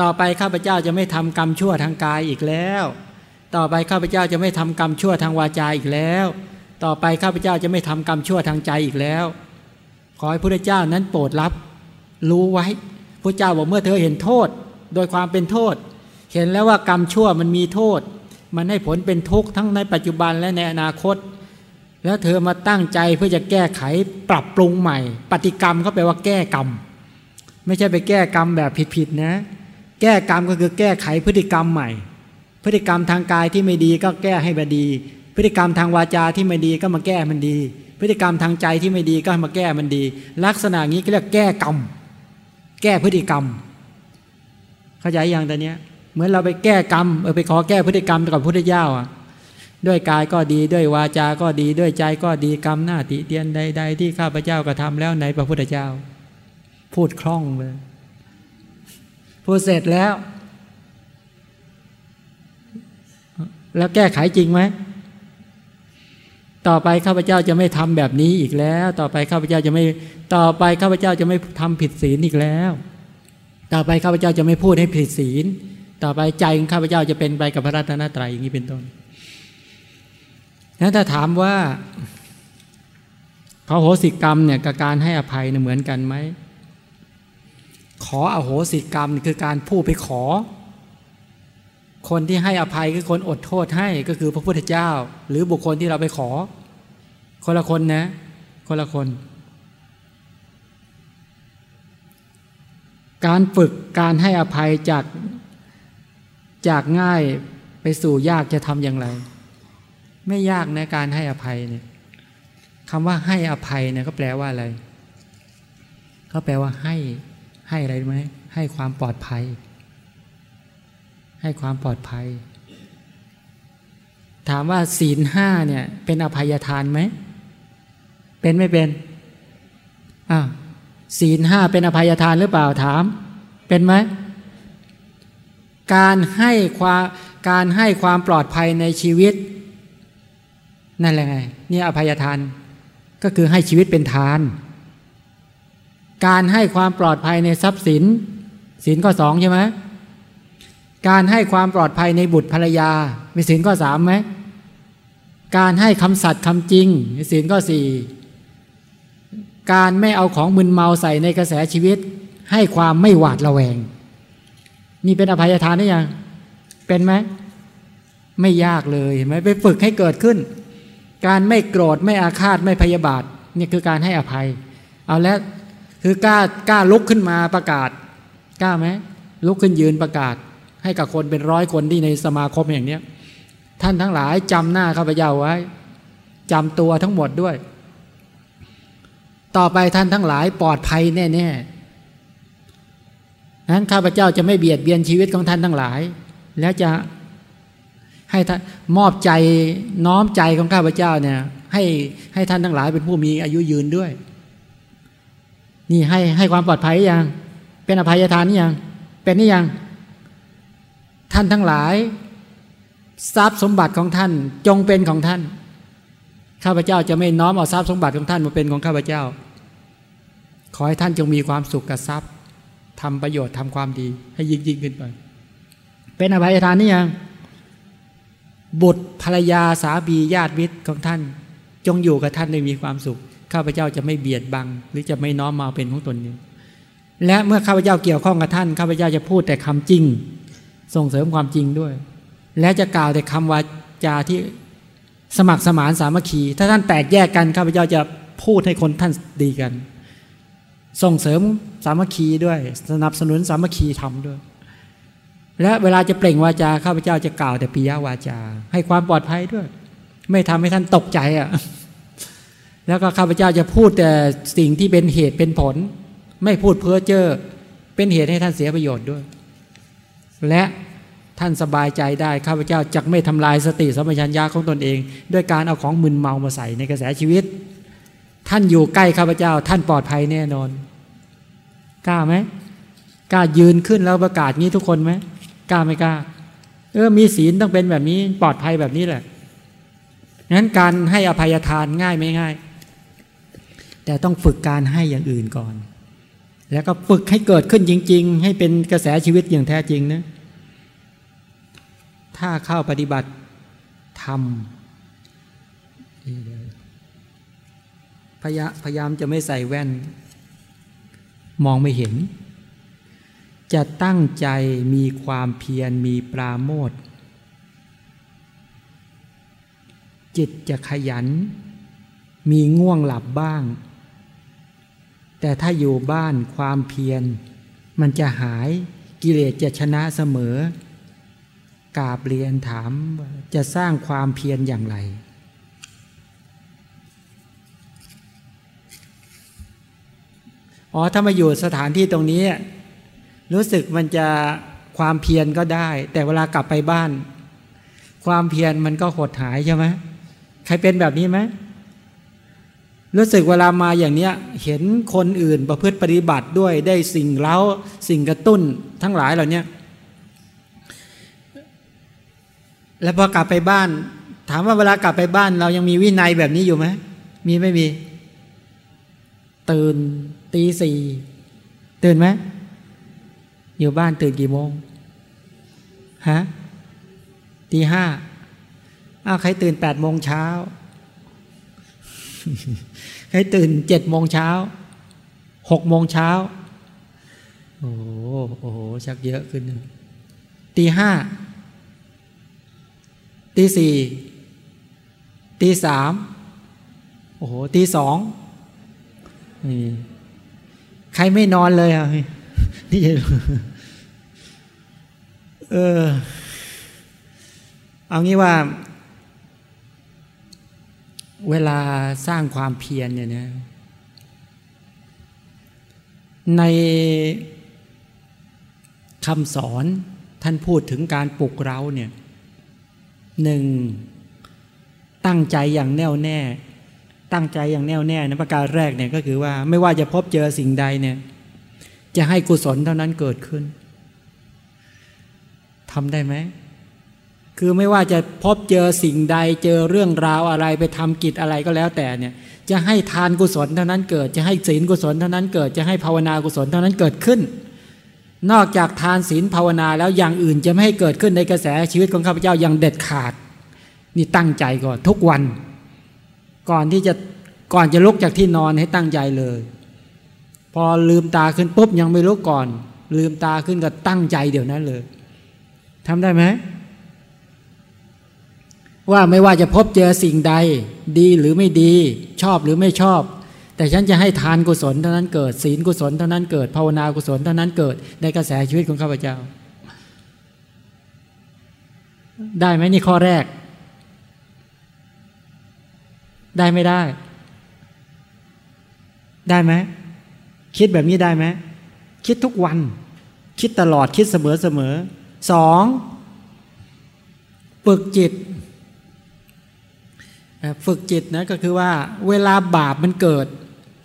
ต่อไปข้าพเจ้าจะไม่ทำกรรมชั่วทางกายอีกแล้ว ต่อไปข้าพเจ้าจะไม่ทำกรรมชั่วทางวาจาอีกแล้ว ต่อไปข้าพเจ้าจะไม่ทำกรรมชั่วทางใจอีกแล้ว ขอให้พระเจ้านั้นโปรดรับ รู้ไว้พระเจ้าบอกเมื่อเธอเห็นโทษ โดยความเป็นโทษ เห็นแล้วว่ากรรมชั่วมันมีโทษ มันให้ผลเป็นทุกข์ทั้งในปัจจุบันและในอนาคต แล้วเธอมาตั้งใจเพื่อจะแก้ไขปรับปรุงใหม่ ปฏิกรรมเขาแปลว่าแก้กรรม ไม่ใช่ไปแก้กรรมแบบผิดๆนะ แก้กรรมก็คือแก้ไขพฤติกรรมใหม่ พฤติกรรมทางกายที่ไม่ดีก็แก้ให้มันดี พฤติกรรมทางวาจาที่ไม่ดีก็มาแก้มันดี พฤติกรรมทางใจที่ไม่ดีก็มาแก้มันดี ลักษณะนี้ก็เรียกแก้กรรม แก้พฤติกรรม เข้าใจยังตอนนี้เหมือนเราไปแก้กรรมเออไปขอแก้พฤติกรรมกับพุทธเจ้าอะด้วยกายก็ดีด้วยวาจาก็ดีด้วยใจก็ดีกรรมหน้าติเตียนใด ๆ ที่ข้าพเจ้ากระทาแล้วในพระพุทธเจ้า พูดคล่องเลยพูดเสร็จแล้ว แล้วแก้ไขจริงไหม ต่อไปข้าพเจ้าจะไม่ทำแบบนี้อีกแล้ว ต่อไปข้าพเจ้าจะไม่ต่อไปข้าพเจ้าจะไม่ทำผิดศีลอีกแล้ว ต่อไปข้าพเจ้าจะไม่พูดให้ผิดศีล ต่อไปใจของข้าพเจ้าจะเป็นไปกับพระรัตนตรัยอย่างนี้เป็นต้นนั้นถ้าถามว่าเขาโหสิกรรมเนี่ยกับการให้อภัยเนี่ยเหมือนกันไหมขออโหสิกรรมคือการพูดไปขอ คนที่ให้อภัยคือคนอดโทษให้ก็คือพระพุทธเจ้า หรือบุคคลที่เราไปขอ คนละคนนะ คนละคน การฝึกการให้อภัยจากจากง่ายไปสู่ยากจะทำอย่างไร ไม่ยากนะการให้อภัยเนี่ยคำว่าให้อภัยเนี่ยก็แปลว่าอะไร ก็แปลว่าให้ให้อะไรไหมให้ความปลอดภัย ให้ความปลอดภัย ถามว่าศีลห้าเนี่ยเป็นอภัยทานไหม เป็นไม่เป็นอ่าศีลห้าเป็นอภัยทานหรือเปล่าถาม เป็นไหมการให้ความการให้ความปลอดภัยในชีวิต นั่นแหละไงนี่อภัยทานก็คือให้ชีวิตเป็นทาน การให้ความปลอดภัยในทรัพย์สินสินข้อสองใช่ไหม การให้ความปลอดภัยในบุตรภรรยา มีสินข้อสามไหม การให้คำสัตย์คำจริง มีสินข้อสี่การไม่เอาของมึนเมาใส่ในกระแสชีวิต ให้ความไม่หวาดระแวง นี่เป็นอภัยทานได้ยัง เป็นไหม ไม่ยากเลยเห็นไหมไปฝึกให้เกิดขึ้น การไม่โกรธไม่อาฆาตไม่พยาบาทนี่คือการให้อภัย เอาแล้วคือกล้ากล้าลุกขึ้นมาประกาศ กล้าไหมลุกขึ้นยืนประกาศ ให้กับคนเป็นร้อยคนที่ในสมาคมอย่างเนี้ยท่านทั้งหลายจำหน้าข้าพเจ้าไว้จำตัวทั้งหมดด้วย ต่อไปท่านทั้งหลายปลอดภัยแน่ๆนั้นข้าพเจ้าจะไม่เบียดเบียนชีวิตของท่านทั้งหลาย แล้วจะให้ท่านมอบใจน้อมใจของข้าพเจ้าเนี่ยให้ให้ท่านทั้งหลายเป็นผู้มีอายุยืนด้วย นี่ให้ให้ความปลอดภัยยัง เป็นอภัยทานนี่ยัง เป็นนี่ยัง ท่านทั้งหลาย ทรัพย์สมบัติของท่านจงเป็นของท่าน ข้าพเจ้าจะไม่น้อมเอาทรัพย์สมบัติของท่านมาเป็นของข้าพเจ้า ขอให้ท่านจงมีความสุขกับทรัพย์ทำประโยชน์ทำความดีให้ยิ่งยิ่งขึ้นไป เป็นอภัยทานนี่ยังบุตรภรรยาสามีญาติมิตรของท่าน จงอยู่กับท่านได้มีความสุข ข้าพเจ้าจะไม่เบียดบัง หรือจะไม่น้อมมาเป็นของตนเองและเมื่อข้าพเจ้าเกี่ยวข้องกับท่านข้าพเจ้าจะพูดแต่คำจริง ส่งเสริมความจริงด้วย และจะกล่าวแต่คำวาจาที่สมัครสมานสามัคคี ถ้าท่านแตกแยกกันข้าพเจ้าจะพูดให้คนท่านดีกัน ส่งเสริมสามัคคีด้วย สนับสนุนสามัคคีทำด้วย และเวลาจะเปล่งวาจาข้าพเจ้าจะกล่าวแต่ปิยวาจา ให้ความปลอดภัยด้วย ไม่ทำให้ท่านตกใจอะแล้วก็ข้าพเจ้าจะพูดแต่สิ่งที่เป็นเหตุเป็นผล ไม่พูดเพ้อเจ้อเป็นเหตุให้ท่านเสียประโยชน์ด้วย และท่านสบายใจได้ข้าพเจ้าจะไม่ทำลายสติสัมปชัญญะของตนเอง ด้วยการเอาของมึนเมามาใส่ในกระแสชีวิต ท่านอยู่ใกล้ข้าพเจ้า ท่านปลอดภัยแน่นอน กล้าไหมกล้ายืนขึ้นแล้วประกาศงี้ทุกคนไหมกล้าไม่กล้า เออมีศีลต้องเป็นแบบนี้ปลอดภัยแบบนี้แหละงั้นการให้อภัยทานง่ายไม่ง่าย แต่ต้องฝึกการให้อย่างอื่นก่อน แล้วก็ฝึกให้เกิดขึ้นจริง ๆ ให้เป็นกระแสชีวิตอย่างแท้จริงนะถ้าเข้าปฏิบัติทำพยพยายามจะไม่ใส่แว่น มองไม่เห็น จะตั้งใจมีความเพียรมีปราโมทจิตจะขยัน มีง่วงหลับบ้าง แต่ถ้าอยู่บ้านความเพียร มันจะหายกิเลสจะชนะเสมอกาบเรียนถามจะสร้างความเพียรอย่างไร อ๋อถ้ามาอยู่สถานที่ตรงนี้ รู้สึกมันจะความเพียรก็ได้ แต่เวลากลับไปบ้าน ความเพียรมันก็หดหายใช่ไหมใครเป็นแบบนี้ไหม รู้สึกเวลามาอย่างเนี้ยเห็นคนอื่นประพฤติปฏิบัติด้วยได้สิ่งเล้าสิ่งกระตุ้นทั้งหลายเหล่านี้แล้วพอกลับไปบ้าน ถามว่าเวลากลับไปบ้าน เรายังมีวินัยแบบนี้อยู่ไหมมีไม่มี ตื่นตีสี่ตื่นไหมอยู่บ้านตื่นกี่โมงฮะตีห้าอ้าวใครตื่นแปดโมงเช้า ให้ตื่นเจ็ดโมงเช้าหกโมงเช้าโอ้โหโอ้โหชักเยอะขึ้นตีห้าตีสี่ตีสามโอ้โหตีสองนี่ใครไม่นอนเลยอะนี่เออเอางี้ว่า เวลาสร้างความเพียรเนี่ยนะในคำสอนท่านพูดถึงการปลุกเราเนี่ยหนึ่งตั้งใจอย่างแน่วแน่ ตั้งใจอย่างแน่วแน่นะประการแรกเนี่ยก็คือว่าไม่ว่าจะพบเจอสิ่งใดเนี่ย จะให้กุศลเท่านั้นเกิดขึ้นทำได้ไหม คือไม่ว่าจะพบเจอสิ่งใดเจอเรื่องราวอะไรไปทำกิจอะไรก็แล้วแต่เนี่ย จะให้ทานกุศลเท่านั้นเกิด จะให้ศีลกุศลเท่านั้นเกิดจะให้ภาวนากุศลเท่านั้นเกิดขึ้น นอกจากทานศีลภาวนาแล้วอย่างอื่นจะไม่ให้เกิดขึ้นในกระแสชีวิตของข้าพเจ้าอย่างเด็ดขาด นี่ตั้งใจก่อนทุกวัน ก่อนที่จะก่อนจะลุกจากที่นอนให้ตั้งใจเลย พอลืมตาขึ้นปุ๊บยังไม่ลุกก่อน ลืมตาขึ้นก็ตั้งใจเดี๋ยวนั้นเลยทำได้ไหม ว่าไม่ว่าจะพบเจอสิ่งใด ดีหรือไม่ดี ชอบหรือไม่ชอบ แต่ฉันจะให้ทานกุศลเท่านั้นเกิด ศีลกุศลเท่านั้นเกิดภาวนากุศลเท่านั้นเกิด ในกระแสชีวิตของข้าพเจ้า ได้ไหมนี่ข้อแรก ได้ไม่ได้ ได้ไหมคิดแบบนี้ได้ไหมคิดทุกวัน คิดตลอดคิดเสมอเสมอสองฝึกจิต ฝึกจิตนะก็คือว่าเวลาบาปมันเกิด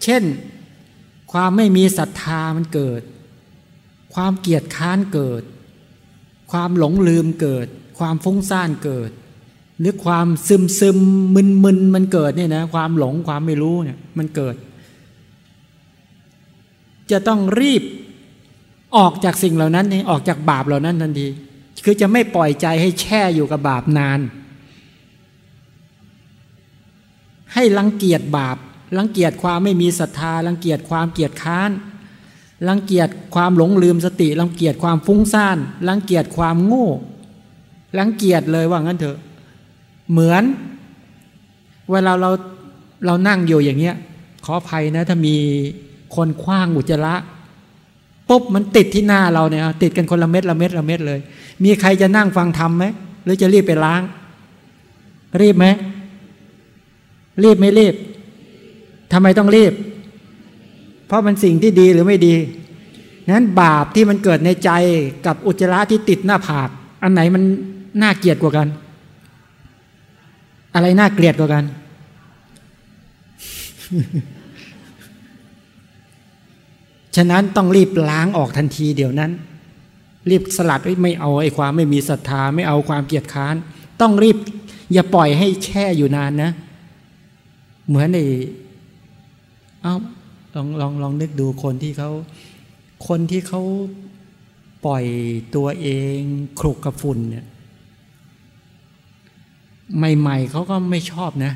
เช่น ความไม่มีศรัทธามันเกิด ความเกียจค้านเกิด ความหลงลืมเกิด ความฟุ้งซ่านเกิด หรือความซึมซึมมึนมึนมันเกิดเนี่ยนะความหลงความไม่รู้เนี่ยมันเกิด จะต้องรีบออกจากสิ่งเหล่านั้นออกจากบาปเหล่านั้นทันที คือจะไม่ปล่อยใจให้แช่อยู่กับบาปนาน ให้รังเกียจบาปรังเกียจความไม่มีศรัทธารังเกียจความเกียจค้านรังเกียจความหลงลืมสติรังเกียจความฟุ้งซ่านรังเกียจความโง่รังเกียจเลยว่างั้นเถอะ เหมือน เวลาเราเรานั่งอยู่อย่างเงี้ย ขออภัยนะ ถ้ามีคนคว้างอุจจาระปุ๊บมันติดที่หน้าเราเนี่ยติดกันคนละเม็ดละเม็ดละเม็ดเลย มีใครจะนั่งฟังทำไหมหรือจะรีบไปล้าง รีบไหม รีบไม่รีบทำไมต้องรีบ เพราะมันสิ่งที่ดีหรือไม่ดีนั้นบาปที่มันเกิดในใจกับอุจจาระที่ติดหน้าผาก อันไหนมันน่าเกลียดกว่ากัน อะไรน่าเกลียดกว่ากัน ฉะนั้นต้องรีบล้างออกทันทีเดี๋ยวนั้น รีบสลัดไม่เอาไอ้ความไม่มีศรัทธา ไม่เอาความเกียดค้าน ต้องรีบอย่าปล่อยให้แช่อยู่นานนะ เหมือนในเอาลองลองลองนึกดูคนที่เขาคนที่เขาปล่อยตัวเองคลุกกับฝุ่นเนี่ยใหม่ๆเขาก็ไม่ชอบนะ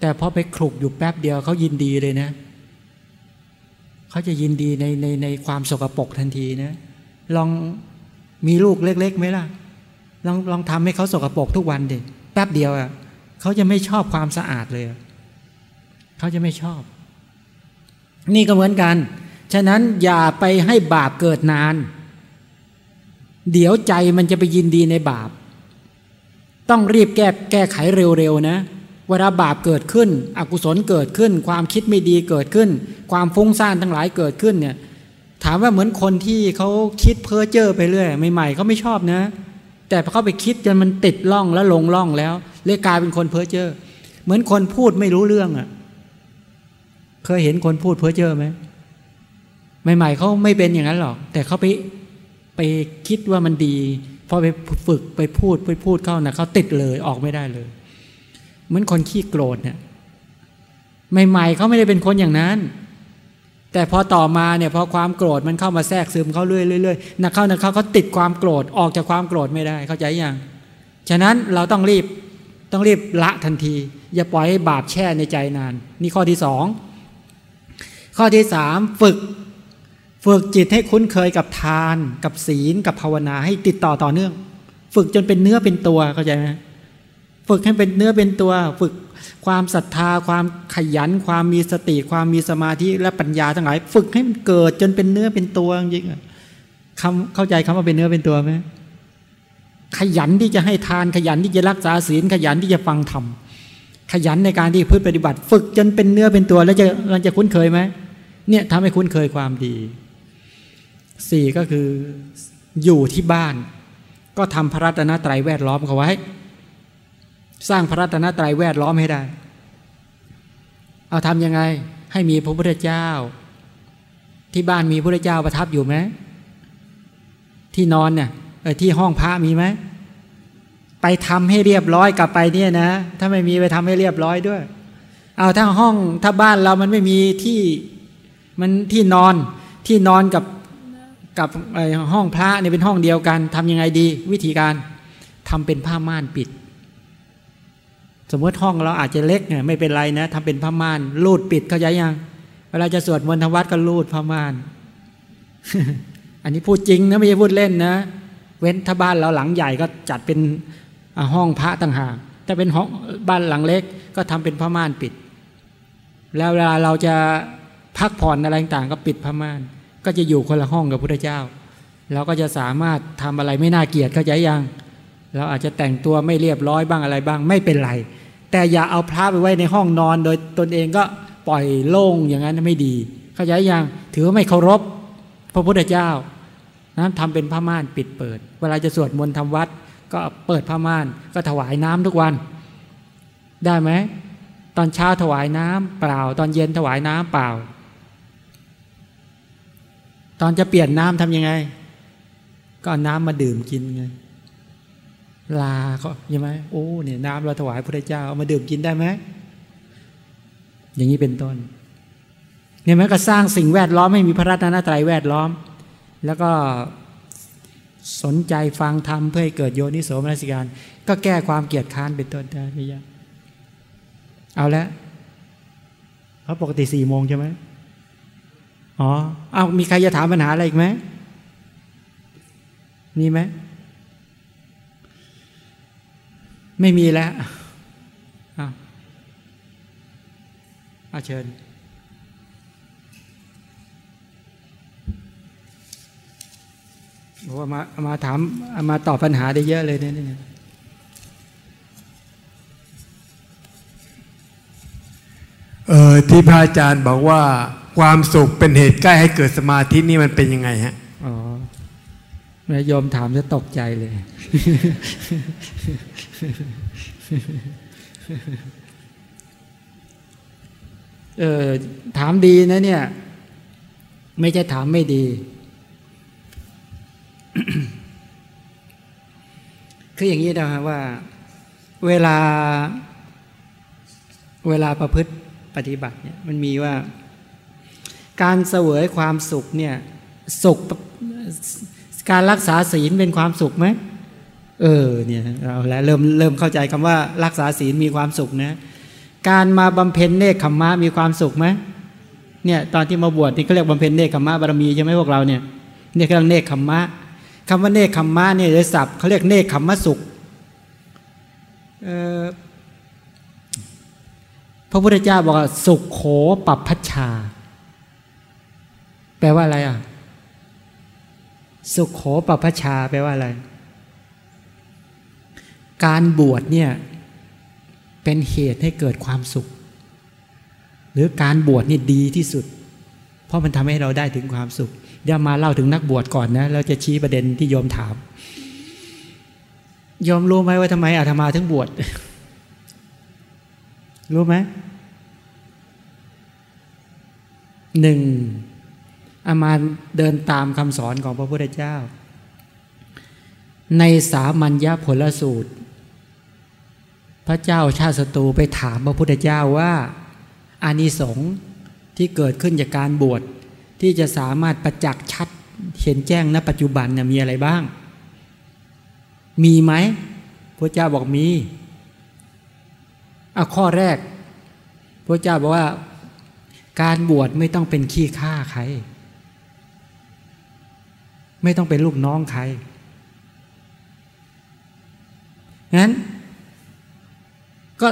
แต่พอไปคลุกอยู่แป๊บเดียวเขายินดีเลยนะเขาจะยินดีในในในความสกรปรกทันทีนะ ลองมีลูกเล็กๆไหมล่ะ ลองลองทำให้เขาสกรปรกทุกวันเด็แป๊บเดียวอะเขาจะไม่ชอบความสะอาดเลย เขาจะไม่ชอบ นี่ก็เหมือนกัน ฉะนั้นอย่าไปให้บาปเกิดนาน เดี๋ยวใจมันจะไปยินดีในบาป ต้องรีบแก้แก้ไขเร็วๆนะเวลาบาปเกิดขึ้น อกุศลเกิดขึ้น ความคิดไม่ดีเกิดขึ้น ความฟุ้งซ่านทั้งหลายเกิดขึ้นเนี่ยถามว่าเหมือนคนที่เขาคิดเพ้อเจ้อไปเรื่อยใหม่ๆเขาไม่ชอบนะ แต่พอเขาไปคิดจนมันติดล่องแล้วลงล่องแล้วเลยกลายเป็นคนเพ้อเจ้อเหมือนคนพูดไม่รู้เรื่องอะ่ะ เคยเห็นคนพูดเพ้อเจ้อไหมใหม่ ๆเขาไม่เป็นอย่างนั้นหรอก แต่เขาไปไปคิดว่ามันดีพอไปฝึกไปพูดไปพูดเข้านะเขาติดเลยออกไม่ได้เลย เหมือนคนขี้โกรธเนี่ยใหม่ๆเขาไม่ได้เป็นคนอย่างนั้น แต่พอต่อมาเนี่ยพอความโกรธมันเข้ามาแทรกซึมเขาเรื่อยๆนักเข้านักเข้าเขาติดความโกรธออกจากความโกรธไม่ได้เข้าใจยังฉะนั้นเราต้องรีบต้องรีบละทันที อย่าปล่อยให้บาปแช่ในใจนาน นี่ข้อที่สอง ข้อที่สามฝึก ฝึกจิตให้คุ้นเคยกับทาน กับศีล กับภาวนาให้ติดต่อต่อเนื่อง ฝึกจนเป็นเนื้อเป็นตัวเข้าใจไหมฝึกให้เป็นเนื้อเป็นตัว ฝึกความศรัทธา ความขยัน ความมีสติ ความมีสมาธิและปัญญาทั้งหลาย ฝึกให้มันเกิดจนเป็นเนื้อเป็นตัวจริงๆคำเข้าใจคำว่าเป็นเนื้อเป็นตัวไหมขยันที่จะให้ทานขยันที่จะรักษาศีลขยันที่จะฟังธรรมขยันในการที่พึ่งปฏิบัติ ฝึกจนเป็นเนื้อเป็นตัวแล้วจะเราจะคุ้นเคยไหม เนี่ยทำให้คุ้นเคยความดีสี่ก็คืออยู่ที่บ้าน ก็ทำพระรัตนตรัยแวดล้อมเขาไว้ สร้างพระรัตนตรัยแวดล้อมให้ได้ เอาทำยังไงให้มีพระพุทธเจ้า ที่บ้านมีพระพุทธเจ้าประทับอยู่ไหมที่นอนเนี่ยที่ห้องพระมีไหมไปทำให้เรียบร้อยกลับไปเนี่ยนะ ถ้าไม่มีไปทำให้เรียบร้อยด้วย เอาถ้าห้องถ้าบ้านเรามันไม่มีที่ มันที่นอนที่นอนกับกับห้องพระเนี่ยเป็นห้องเดียวกันทำยังไงดี วิธีการทำเป็นผ้าม่านปิด สมมติห้องเราอาจจะเล็กเนี่ยไม่เป็นไรนะทำเป็นผ้าม่านรูดปิดเข้าใจยัง เวลาจะสวดมนต์ทวัดก็รูดผ้าม่าน อันนี้พูดจริงนะไม่ใช่พูดเล่นนะ เว้นถ้าบ้านเราหลังใหญ่ก็จัดเป็นห้องพระต่างหากถ้าเป็นห้องบ้านหลังเล็ก ก็ทำเป็นผ้าม่านปิด แล้วเวลาเราจะ พักผ่อนอะไรต่างก็ปิดผ้าม่านก็จะอยู่คนละห้องกับพระเจ้า เราก็จะสามารถทำอะไรไม่น่าเกียดเข้าใจยังเราอาจจะแต่งตัวไม่เรียบร้อยบ้างอะไรบ้างไม่เป็นไร แต่อย่าเอาพระไปไว้ในห้องนอน โดยตนเองก็ปล่อยโล่งอย่างนั้นไม่ดี เข้าใจยังถือว่าไม่เคารพพระพุทธเจ้านะทำเป็นผ้าม่านปิดเปิด เวลาจะสวดมนต์ทำวัด ก็เปิดผ้าม่านก็ถวายน้ำทุกวัน ได้ไหมตอนเช้าถวายน้ำเปล่า ตอนเย็นถวายน้ำเปล่า ตอนจะเปลี่ยนน้ำทำยังไง ก็น้ำมาดื่มกินไงลาเขาใช่ไหมโอ้เนี่ยน้ำเราถวายพระเจ้าเอามาดื่มกินได้ไหมอย่างนี้เป็นต้นเนี่ยมันก็สร้างสิ่งแวดล้อมให้มีพระรัตนตรัยแวดล้อม แล้วก็สนใจฟังธรรมเพื่อให้เกิดโยนิโสมนสิการ ก็แก้ความเกียดค้านเป็นต้นได้ไม่ยากเอาแล้วเขาปกติสี่โมงใช่ไหม อ๋อเอามีใครจะถามปัญหาอะไรอีกไหมมีไหม ไม่มีแล้วอาเอาเชิญบอกว่ามามาถามมาตอบปัญหาได้เยอะเลยเนี่ยเออที่พระอาจารย์บอกว่า ความสุขเป็นเหตุใกล้ให้เกิดสมาธินี่มันเป็นยังไงฮะอ๋อแม่ยอมถามจะตกใจเลย เออถามดีนะเนี่ย ไม่ใช่ถามไม่ดี คืออย่างนี้นะฮะว่า เวลา เวลาประพฤติปฏิบัติเนี่ย มันมีว่า การเสวยความสุขเนี่ยสุขการรักษาศีลเป็นความสุขไหมเออเนี่ยเราแล้วเริ่มเริ่มเข้าใจคำว่ารักษาศีลมีความสุขนะการมาบำเพ็ญเนคขมมะมีความสุขไหมเนี่ยตอนที่มาบวชนี่เขาเรียกบำเพ็ญเนคขมมะบารมีใช่ไหมพวกเราเนี่ยเนี่ยเขาเรียกเนคขมมะคำว่าเนคขมมะเนี่ยโดยศัพท์เขาเรียกเนคขมมะสุขพระพุทธเจ้าบอกว่าสุขโขปับพัชชา ปลว่าอะไรอะ สุขโขปปชา แปลว่าอะไร การบวชเนี่ย เป็นเหตุให้เกิดความสุข หรือการบวชนี่ดีที่สุด เพราะมันทำให้เราได้ถึงความสุข เดี๋ยวมาเล่าถึงนักบวชก่อนนะเราจะชี้ประเด็นที่โยมถามโยมรู้ไหมว่าทำไมอาตมาถึงบวช รู้ไหมหนึ่ง อามาเดินตามคำสอนของพระพุทธเจ้า ในสามัญญผลสูตร พระเจ้าชาติศัตรูไปถามพระพุทธเจ้าว่า อานิสงส์ที่เกิดขึ้นจากการบวชที่จะสามารถประจักษ์ชัดเห็นแจ้งณปัจจุบันเนี่ยมีอะไรบ้าง มีไหมพระเจ้าบอกมีเอาข้อแรกพระเจ้าบอกว่าการบวชไม่ต้องเป็นขี้ข้าใคร ไม่ต้องเป็นลูกน้องใคร งั้น ก็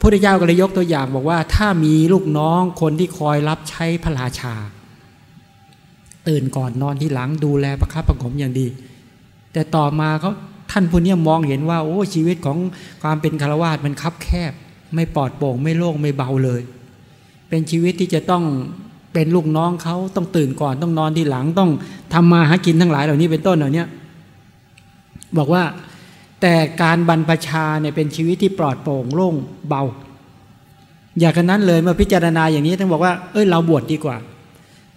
พระเจ้าก็เลยยกตัวอย่างบอกว่า ถ้ามีลูกน้องคนที่คอยรับใช้พระราชา ตื่นก่อนนอนที่หลังดูแลประคับประงมอย่างดี แต่ต่อมาเขาท่านผู้นี้มองเห็นว่า โอ้ชีวิตของความเป็นคารวาสมันคับแคบ ไม่ปลอดโปร่งไม่โล่งไม่เบาเลย เป็นชีวิตที่จะต้อง เป็นลูกน้องเขาต้องตื่นก่อนต้องนอนที่หลังต้องทำมาหากินทั้งหลายเหล่านี้เป็นต้นเหล่านี้บอกว่าแต่การบรรพชาเนี่ยเป็นชีวิตที่ปลอดโปร่งโล่งเบา อย่ากันนั้นเลยเมื่อพิจารณาอย่างนี้ท่านบอกว่า เอ้ยเราบวชดดีกว่า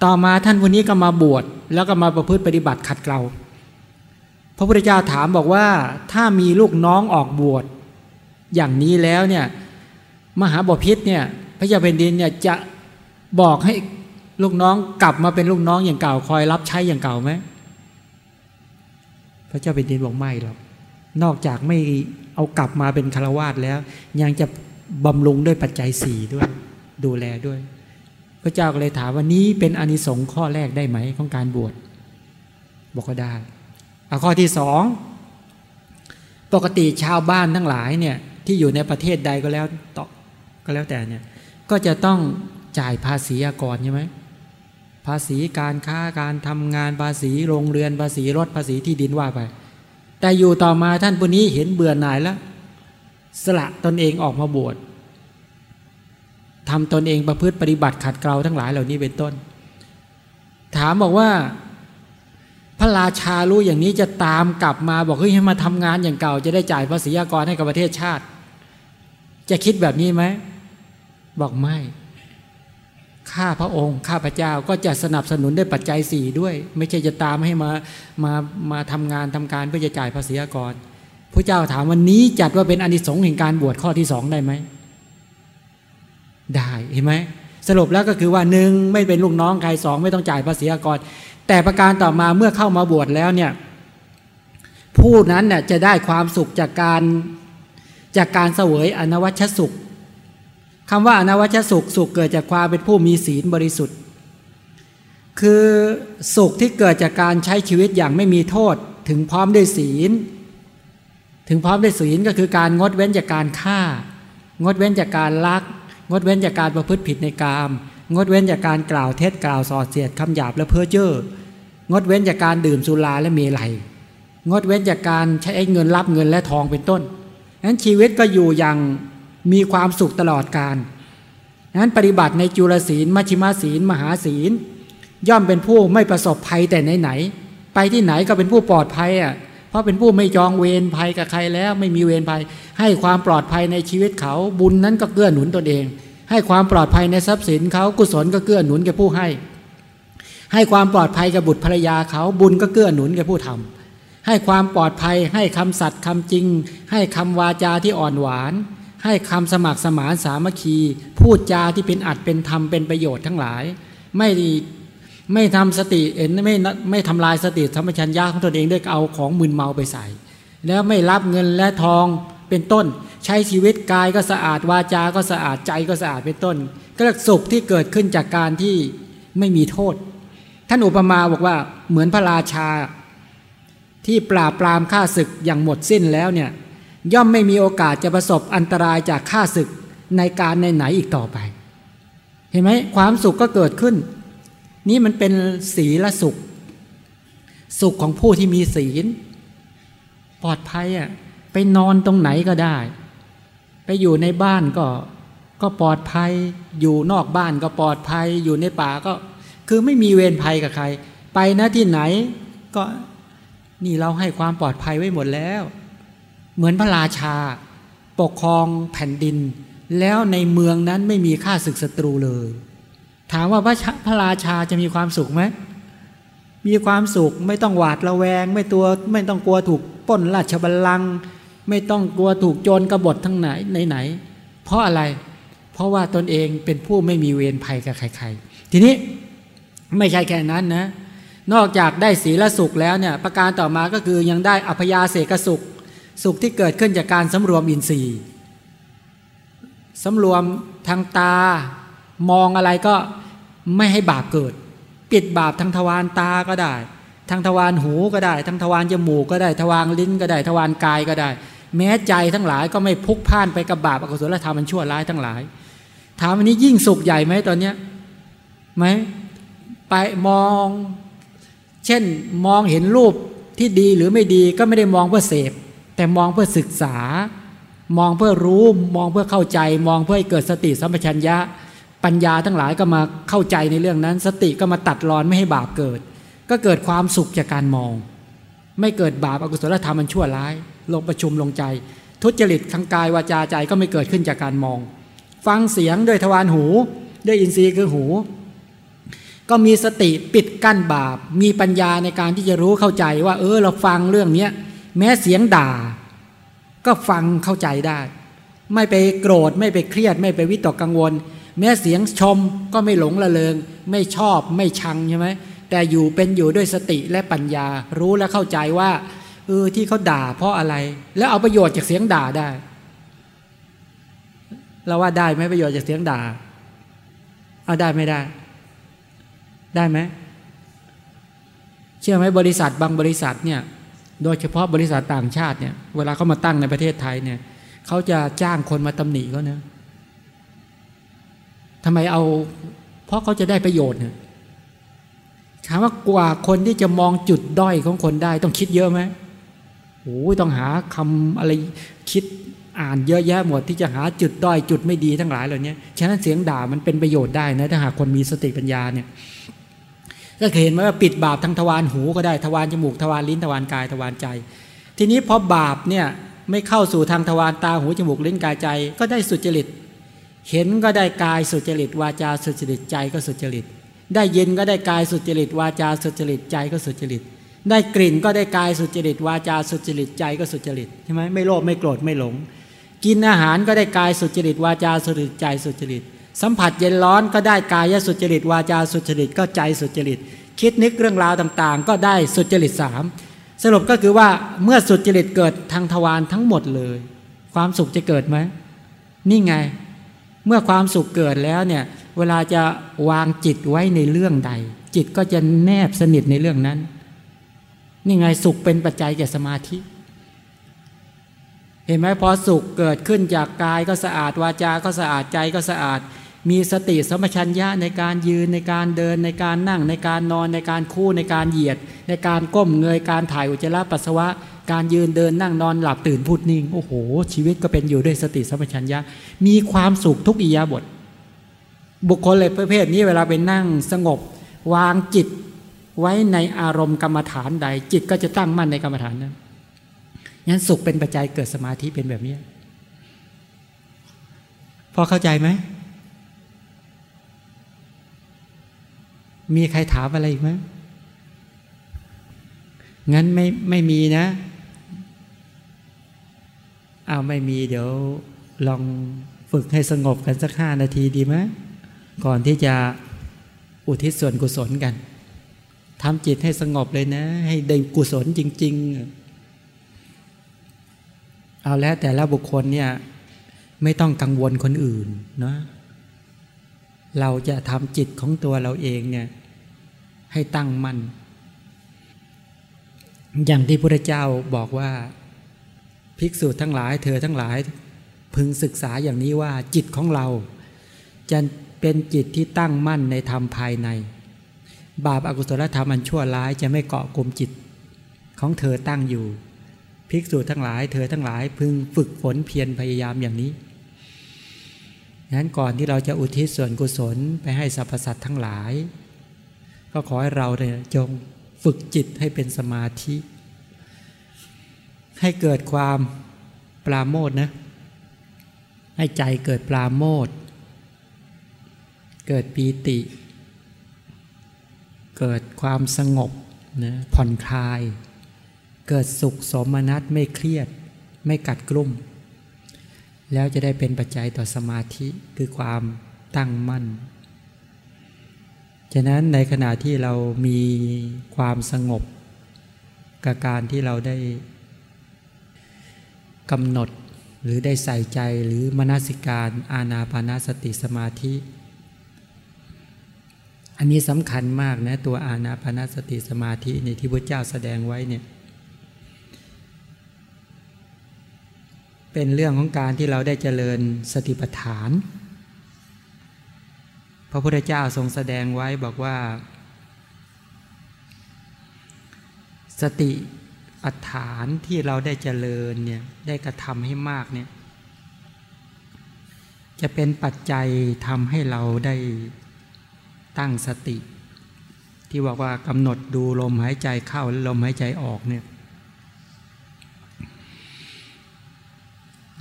ต่อมาท่านคนนี้ก็มาบวชแล้วก็มาประพฤติปฏิบัติขัดเกลาพระพุทธเจ้าถามบอกว่าถ้ามีลูกน้องออกบวชอย่างนี้แล้วเนี่ยมหาบพิษเนี่ยพระเจ้าแผ่นดินเนี่ยจะบอกให้ ลูกน้องกลับมาเป็นลูกน้องอย่างเก่าคอยรับใช้อย่างเก่าไหมพระเจ้าแผ่นดินบอกไม่หรอกนอกจากไม่เอากลับมาเป็นคารวาสแล้ว ยังจะบำรุงด้วยปัจจัยสี่ด้วย ดูแลด้วย พระเจ้าก็เลยถามว่านี้เป็นอนิสงส์ข้อแรกได้ไหมของการบวชบอกก็ได้เอาข้อที่สองปกติชาวบ้านทั้งหลายเนี่ยที่อยู่ในประเทศใดก็แล้วต่อก็แล้วแต่เนี่ยก็จะต้องจ่ายภาษีอากรใช่ไหม ภาษีการค้าการทำงานภาษีโรงเรือนภาษีรถภาษีที่ดินว่าไป แต่อยู่ต่อมาท่านผู้นี้เห็นเบื่อหน่ายแล้ว สละตนเองออกมาบวชทำตนเองประพฤติปฏิบัติขัดเกลาทั้งหลายเหล่านี้เป็นต้น ถามบอกว่า พระราชารู้อย่างนี้จะตามกลับมาบอกเฮ้ยให้มาทำงานอย่างเก่า จะได้จ่ายภาษีอากรให้กับประเทศชาติ จะคิดแบบนี้ไหมบอกไม่ ข้าพระองค์ ข้าพระเจ้าก็จะสนับสนุนด้วยปัจจัยสี่ด้วย ไม่ใช่จะตามให้มามามาทำงานทำการเพื่อจะจ่ายภาษีอากรพระเจ้าถามวันนี้จัดว่าเป็นอนิสงส์แห่งการบวชข้อที่สองได้ไหมได้เห็นไหมสรุปแล้วก็คือว่าหนึ่งไม่เป็นลูกน้องใครสองไม่ต้องจ่ายภาษีอากรแต่ประการต่อมาเมื่อเข้ามาบวชแล้วเนี่ยผู้นั้นเนี่ยจะได้ความสุขจากการจากการเสวยอนวัชสุข คำว่าอนวัชสุขสุขเกิดจากความเป็นผู้มีศีลบริสุทธิ์ คือสุขที่เกิดจากการใช้ชีวิตอย่างไม่มีโทษ ถึงพร้อมด้วยศีล ถึงพร้อมด้วยศีลก็คือการงดเว้นจากการฆ่า งดเว้นจากการลัก งดเว้นจากการประพฤติผิดในกาม งดเว้นจากการกล่าวเท็จกล่าวส่อเสียดคำหยาบและเพ้อเจ้องดเว้นจากการดื่มสุราและเมลัย งดเว้นจากการใช้เงินรับเงินและทองเป็นต้นนั้นชีวิตก็อยู่อย่าง มีความสุขตลอดการนั้นปฏิบัติในจุลศีลมัชิมาศีล มหาศีล ย่อมเป็นผู้ไม่ประสบภัยแต่ไหนไหนไปที่ไหนก็เป็นผู้ปลอดภัยอะเพราะเป็นผู้ไม่จองเวรภัยกับใครแล้ว ไม่มีเวรภัย ให้ความปลอดภัยในชีวิตเขาบุญนั้นก็เกื้อหนุนตนเอง ให้ความปลอดภัยในทรัพย์สินเขากุศลก็เกื้อหนุนแก่ผู้ให้ ให้ความปลอดภัยกับบุตรภรรยาเขาบุญก็เกื้อหนุนแก่ผู้ทำให้ความปลอดภัยให้คำสัตย์คำจริง ให้คำวาจาที่อ่อนหวาน ให้คำสมัครสมานสามัคคี พูดจาที่เป็นอัดเป็นธรรมเป็นประโยชน์ทั้งหลาย ไม่ไม่ทำสติเอ็นไม่ไม่ทำลายสติธรรมชัญญาของตนเองด้วยเอาของมึนเมาไปใส่ แล้วไม่รับเงินและทองเป็นต้น ใช้ชีวิตกายก็สะอาดวาจาก็สะอาดใจก็สะอาดเป็นต้น ก็สุขที่เกิดขึ้นจากการที่ไม่มีโทษ ท่านอุปมาบอกว่าเหมือนพระราชาที่ปราบปรามฆ่าศึกอย่างหมดสิ้นแล้วเนี่ย ย่อมไม่มีโอกาสจะประสบอันตรายจากข้าศึกในการในไหนอีกต่อไป เห็นไหมความสุขก็เกิดขึ้น นี่มันเป็นศีลสุข สุขของผู้ที่มีศีล ปลอดภัยอะไปนอนตรงไหนก็ได้ ไปอยู่ในบ้านก็ก็ปลอดภัย อยู่นอกบ้านก็ปลอดภัย อยู่ในป่าก็ คือไม่มีเวรภัยกับใคร ไปนะที่ไหนก็นี่เราให้ความปลอดภัยไว้หมดแล้ว เหมือนพระราชา ปกครองแผ่นดิน แล้วในเมืองนั้นไม่มีข้าศึกศัตรูเลย ถามว่าพระพระราชาจะมีความสุขไหมมีความสุขไม่ต้องหวาดระแวง ไม่ตัวไม่ต้องกลัวถูกป้นราชบัลลังก์ไม่ต้องกลัวถูกโจรกบฏทั้งไหนไหนไหน เพราะอะไร เพราะว่าตนเองเป็นผู้ไม่มีเวรภัยกับใคร ๆ ทีนี้ไม่ใช่แค่นั้นนะ นอกจากได้ศีลสุขแล้วเนี่ย ประการต่อมาก็คือยังได้อัพยาเสกสุข สุขที่เกิดขึ้นจากการสำรวมอินทรีย์สำรวมทางตามองอะไรก็ไม่ให้บาปเกิด ปิดบาปทางทวารตาก็ได้ ทางทวารหูก็ได้ ทางทวารจมูกก็ได้ทวารลิ้นก็ได้ทวารกายก็ได้ แม้ใจทั้งหลายก็ไม่พุกพ่านไปกับบาปอกุศลธรรมมันชั่วร้ายทั้งหลาย ถามวันนี้ยิ่งสุขใหญ่ไหมตอนเนี้ยไหมไปมอง เช่นมองเห็นรูปที่ดีหรือไม่ดีก็ไม่ได้มองเพื่อเสพ แต่มองเพื่อศึกษามองเพื่อรู้มองเพื่อเข้าใจ มองเพื่อให้เกิดสติสัมปชัญญะ ปัญญาทั้งหลายก็มาเข้าใจในเรื่องนั้น สติก็มาตัดรอนไม่ให้บาปเกิด ก็เกิดความสุขจากการมอง ไม่เกิดบาปอกุศลธรรมมันชั่วร้าย ลงประชุมลงใจ ทุจริตทางกายวาจาใจก็ไม่เกิดขึ้นจากการมอง ฟังเสียงด้วยทวารหู ด้วยอินทรีย์คือหู ก็มีสติปิดกั้นบาป มีปัญญาในการที่จะรู้เข้าใจว่า เออเราฟังเรื่องเนี้ย แม้เสียงด่า ก็ฟังเข้าใจได้ ไม่ไปโกรธไม่ไปเครียด ไม่ไปวิตกกังวล แม้เสียงชมก็ไม่หลงละเลงไม่ชอบไม่ชังใช่ไหมแต่อยู่เป็นอยู่ด้วยสติและปัญญา รู้และเข้าใจว่าเออที่เขาด่าเพราะอะไร แล้วเอาประโยชน์จากเสียงด่าได้เราว่าได้ไหมประโยชน์จากเสียงด่า เอาได้ไม่ได้ ได้ไหมเชื่อไหมบริษัทบางบริษัทเนี่ย โดยเฉพาะบริษัทต่างชาติเนี่ยเวลาเขามาตั้งในประเทศไทยเนี่ยเขาจะจ้างคนมาตำหนิเขาเนะทำไมเอา เพราะเขาจะได้ประโยชน์เนี่ยถามว่ากว่าคนที่จะมองจุดด้อยของคนได้ต้องคิดเยอะไหมโอ้ต้องหาคำอะไรคิดอ่านเยอะแยะหมดที่จะหาจุดด้อยจุดไม่ดีทั้งหลายเหล่านี้ฉะนั้นเสียงด่ามันเป็นประโยชน์ได้นะถ้าหากคนมีสติปัญญาเนี่ย ก็เห็นไหมว่าปิดบาปทั้งทวารหูก็ได้ทวารจมูกทวารลิ้นทวารกายทวารใจ ทีนี้พอบาปเนี่ยไม่เข้าสู่ทางทวารตาหูจมูกลิ้นกายใจ ก็ได้สุจริต เห็นก็ได้กายสุจริต วาจาสุจริตใจก็สุจริต ได้ยินก็ได้กายสุจริต วาจาสุจริตใจก็สุจริต ได้กลิ่นก็ได้กายสุจริต วาจาสุจริตใจก็สุจริตใช่ไหมไม่โลภไม่โกรธไม่หลง กินอาหารก็ได้กายสุจริต วาจาสุจริตใจสุจริต สัมผัสเย็นร้อนก็ได้กายสุจริตวาจาสุจริตก็ใจสุจริต คิดนึกเรื่องราวต่างๆ ก็ได้สุจริตสามสรุปก็คือว่าเมื่อสุจริตเกิดทางทวารทั้งหมดเลย ความสุขจะเกิดไหมนี่ไง เมื่อความสุขเกิดแล้วเนี่ยเวลาจะวางจิตไว้ในเรื่องใด จิตก็จะแนบสนิทในเรื่องนั้น นี่ไงสุขเป็นปัจจัยแก่สมาธิ เห็นไหมพอสุขเกิดขึ้นจากกายก็สะอาดวาจาก็สะอาดใจก็สะอาด มีสติสมชัญญะในการยืนในการเดินในการนั่งในการนอนในการคู่ในการเหยียด ในการก้มเงยการถ่ายอุจจาระปัสสาวะ การยืนเดินนั่งนอนหลับตื่นพูดนิ่ง โอ้โห ชีวิตก็เป็นอยู่ด้วยสติสมชัญญะ มีความสุขทุกอิยาบท บุคคลเลยประเภทนี้เวลาไปนั่งสงบ วางจิตไว้ในอารมณ์กรรมฐานใด จิตก็จะตั้งมั่นในกรรมฐานนั้นงั้นสุขเป็นปัจจัยเกิดสมาธิเป็นแบบนี้พอเข้าใจไหม มีใครถามอะไรอีกไหมงั้นไม่ไม่มีนะอ้าวไม่มีเดี๋ยวลองฝึกให้สงบกันสักห้านาทีดีไหมก่อนที่จะอุทิศส่วนกุศลกันทำจิตให้สงบเลยนะ ให้ได้กุศลจริง ๆ เอาแล้วแต่ละบุคคลเนี่ยไม่ต้องกังวลคนอื่นเนาะเราจะทำจิตของตัวเราเองเนี่ย ให้ตั้งมั่นอย่างที่พระเจ้าบอกว่าภิกษุทั้งหลาย เธอทั้งหลาย พึงศึกษาอย่างนี้ว่าจิตของเรา จะเป็นจิตที่ตั้งมั่นในธรรมภายใน บาปอากุศลธรรมอันชั่วร้ายจะไม่เกาะกลุ่มจิต ของเธอตั้งอยู่ ภิกษุทั้งหลาย เธอทั้งหลาย พึงฝึกฝนเพียรพยายามอย่างนี้นั้นก่อนที่เราจะอุทิศส่วนกุศลไปให้สรรพสัตว์ทั้งหลาย ก็ขอให้เราเนี่ยจงฝึกจิตให้เป็นสมาธิ ให้เกิดความปราโมทนะ ให้ใจเกิดปราโมทเกิดปีติ เกิดความสงบนะผ่อนคลาย เกิดสุขสมนัตไม่เครียด ไม่กัดกลุ่ม แล้วจะได้เป็นปัจจัยต่อสมาธิคือความตั้งมั่น ฉะนั้นในขณะที่เรามีความสงบ กับการที่เราได้กำหนดหรือได้ใส่ใจหรือมนสิการอาณาปานาสติสมาธิ อันนี้สำคัญมากนะตัวอาณาปานาสติสมาธิในที่พระเจ้าแสดงไว้เนี่ยเป็นเรื่องของการที่เราได้เจริญสติปัฏฐาน พระพุทธเจ้าทรงแสดงไว้บอกว่า สติปัฏฐานที่เราได้เจริญเนี่ยได้กระทำให้มากเนี่ยจะเป็นปัจจัยทำให้เราได้ตั้งสติ ที่บอกว่ากำหนดดูลมหายใจเข้าและลมหายใจออกเนี่ย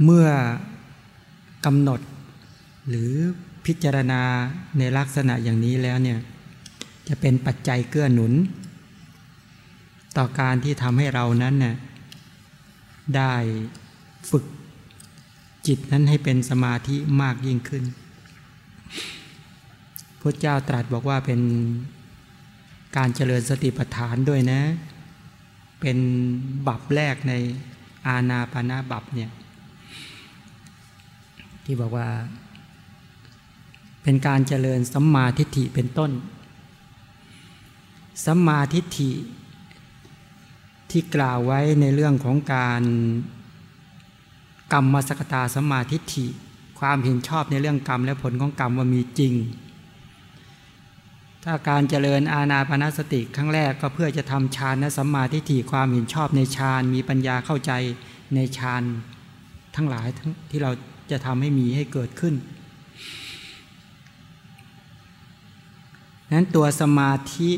เมื่อกำหนดหรือ พิจารณาในลักษณะอย่างนี้แล้วเนี่ยจะเป็นปัจจัยเกื้อหนุน ต่อการที่ทำให้เรานั้นน่ยได้ฝึกจิตนั้นให้เป็นสมาธิมากยิ่งขึ้นพระเจ้าตรัสบอกว่าเป็นการเจริญสติปัฏฐานด้วยนะ เป็นบับแรกในอาณาปานาบับเนี่ยที่บอกว่า เป็นการเจริญสัมมาทิฏฐิเป็นต้น สัมมาทิฏฐิ ที่กล่าวไว้ในเรื่องของการกรรมมสกตาสัมมาทิฏฐิ ความเห็นชอบในเรื่องกรรมและผลของกรรมว่ามีจริง ถ้าการเจริญอาณาปณสติครั้งแรกก็เพื่อจะทำฌานและสัมมาทิฏฐิความเห็นชอบในฌานมีปัญญาเข้าใจในฌานทั้งหลายทที่เราจะทำให้มีให้เกิดขึ้น นั้นตัวสมาธิ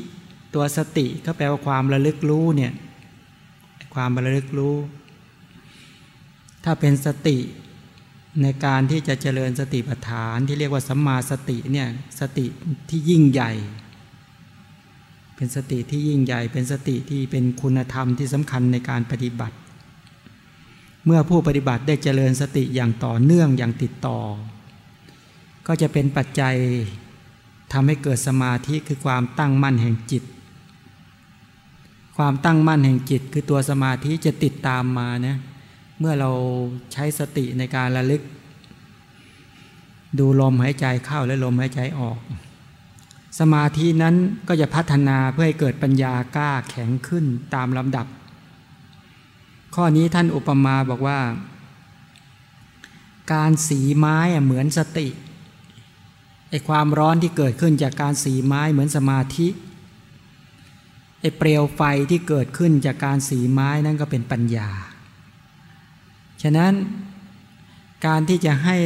ตัวสติก็แปลว่าความระลึกรู้เนี่ยความระลึกรู้ ถ้าเป็นสติในการที่จะเจริญสติปัฏฐานที่เรียกว่าสัมมาสติเนี่ยสติที่ยิ่งใหญ่ เป็นสติที่ยิ่งใหญ่ เป็นสติที่เป็นคุณธรรมที่สำคัญในการปฏิบัติ เมื่อผู้ปฏิบัติได้เจริญสติอย่างต่อเนื่องอย่างติดต่อ ก็จะเป็นปัจจัย ทำให้เกิดสมาธิคือความตั้งมั่นแห่งจิต ความตั้งมั่นแห่งจิต คือตัวสมาธิจะติดตามมานะเมื่อเราใช้สติในการระลึก ดูลมหายใจเข้าและลมหายใจออก สมาธินั้นก็จะพัฒนาเพื่อให้เกิดปัญญากล้าแข็งขึ้นตามลำดับ ข้อนี้ท่านอุปมาบอกว่า การสีไม้เหมือนสติ ไอความร้อนที่เกิดขึ้นจากการสีไม้เหมือนสมาธิไอเปลวไฟที่เกิดขึ้นจากการสีไม้นั่นก็เป็นปัญญา ฉะนั้นการที่จะให้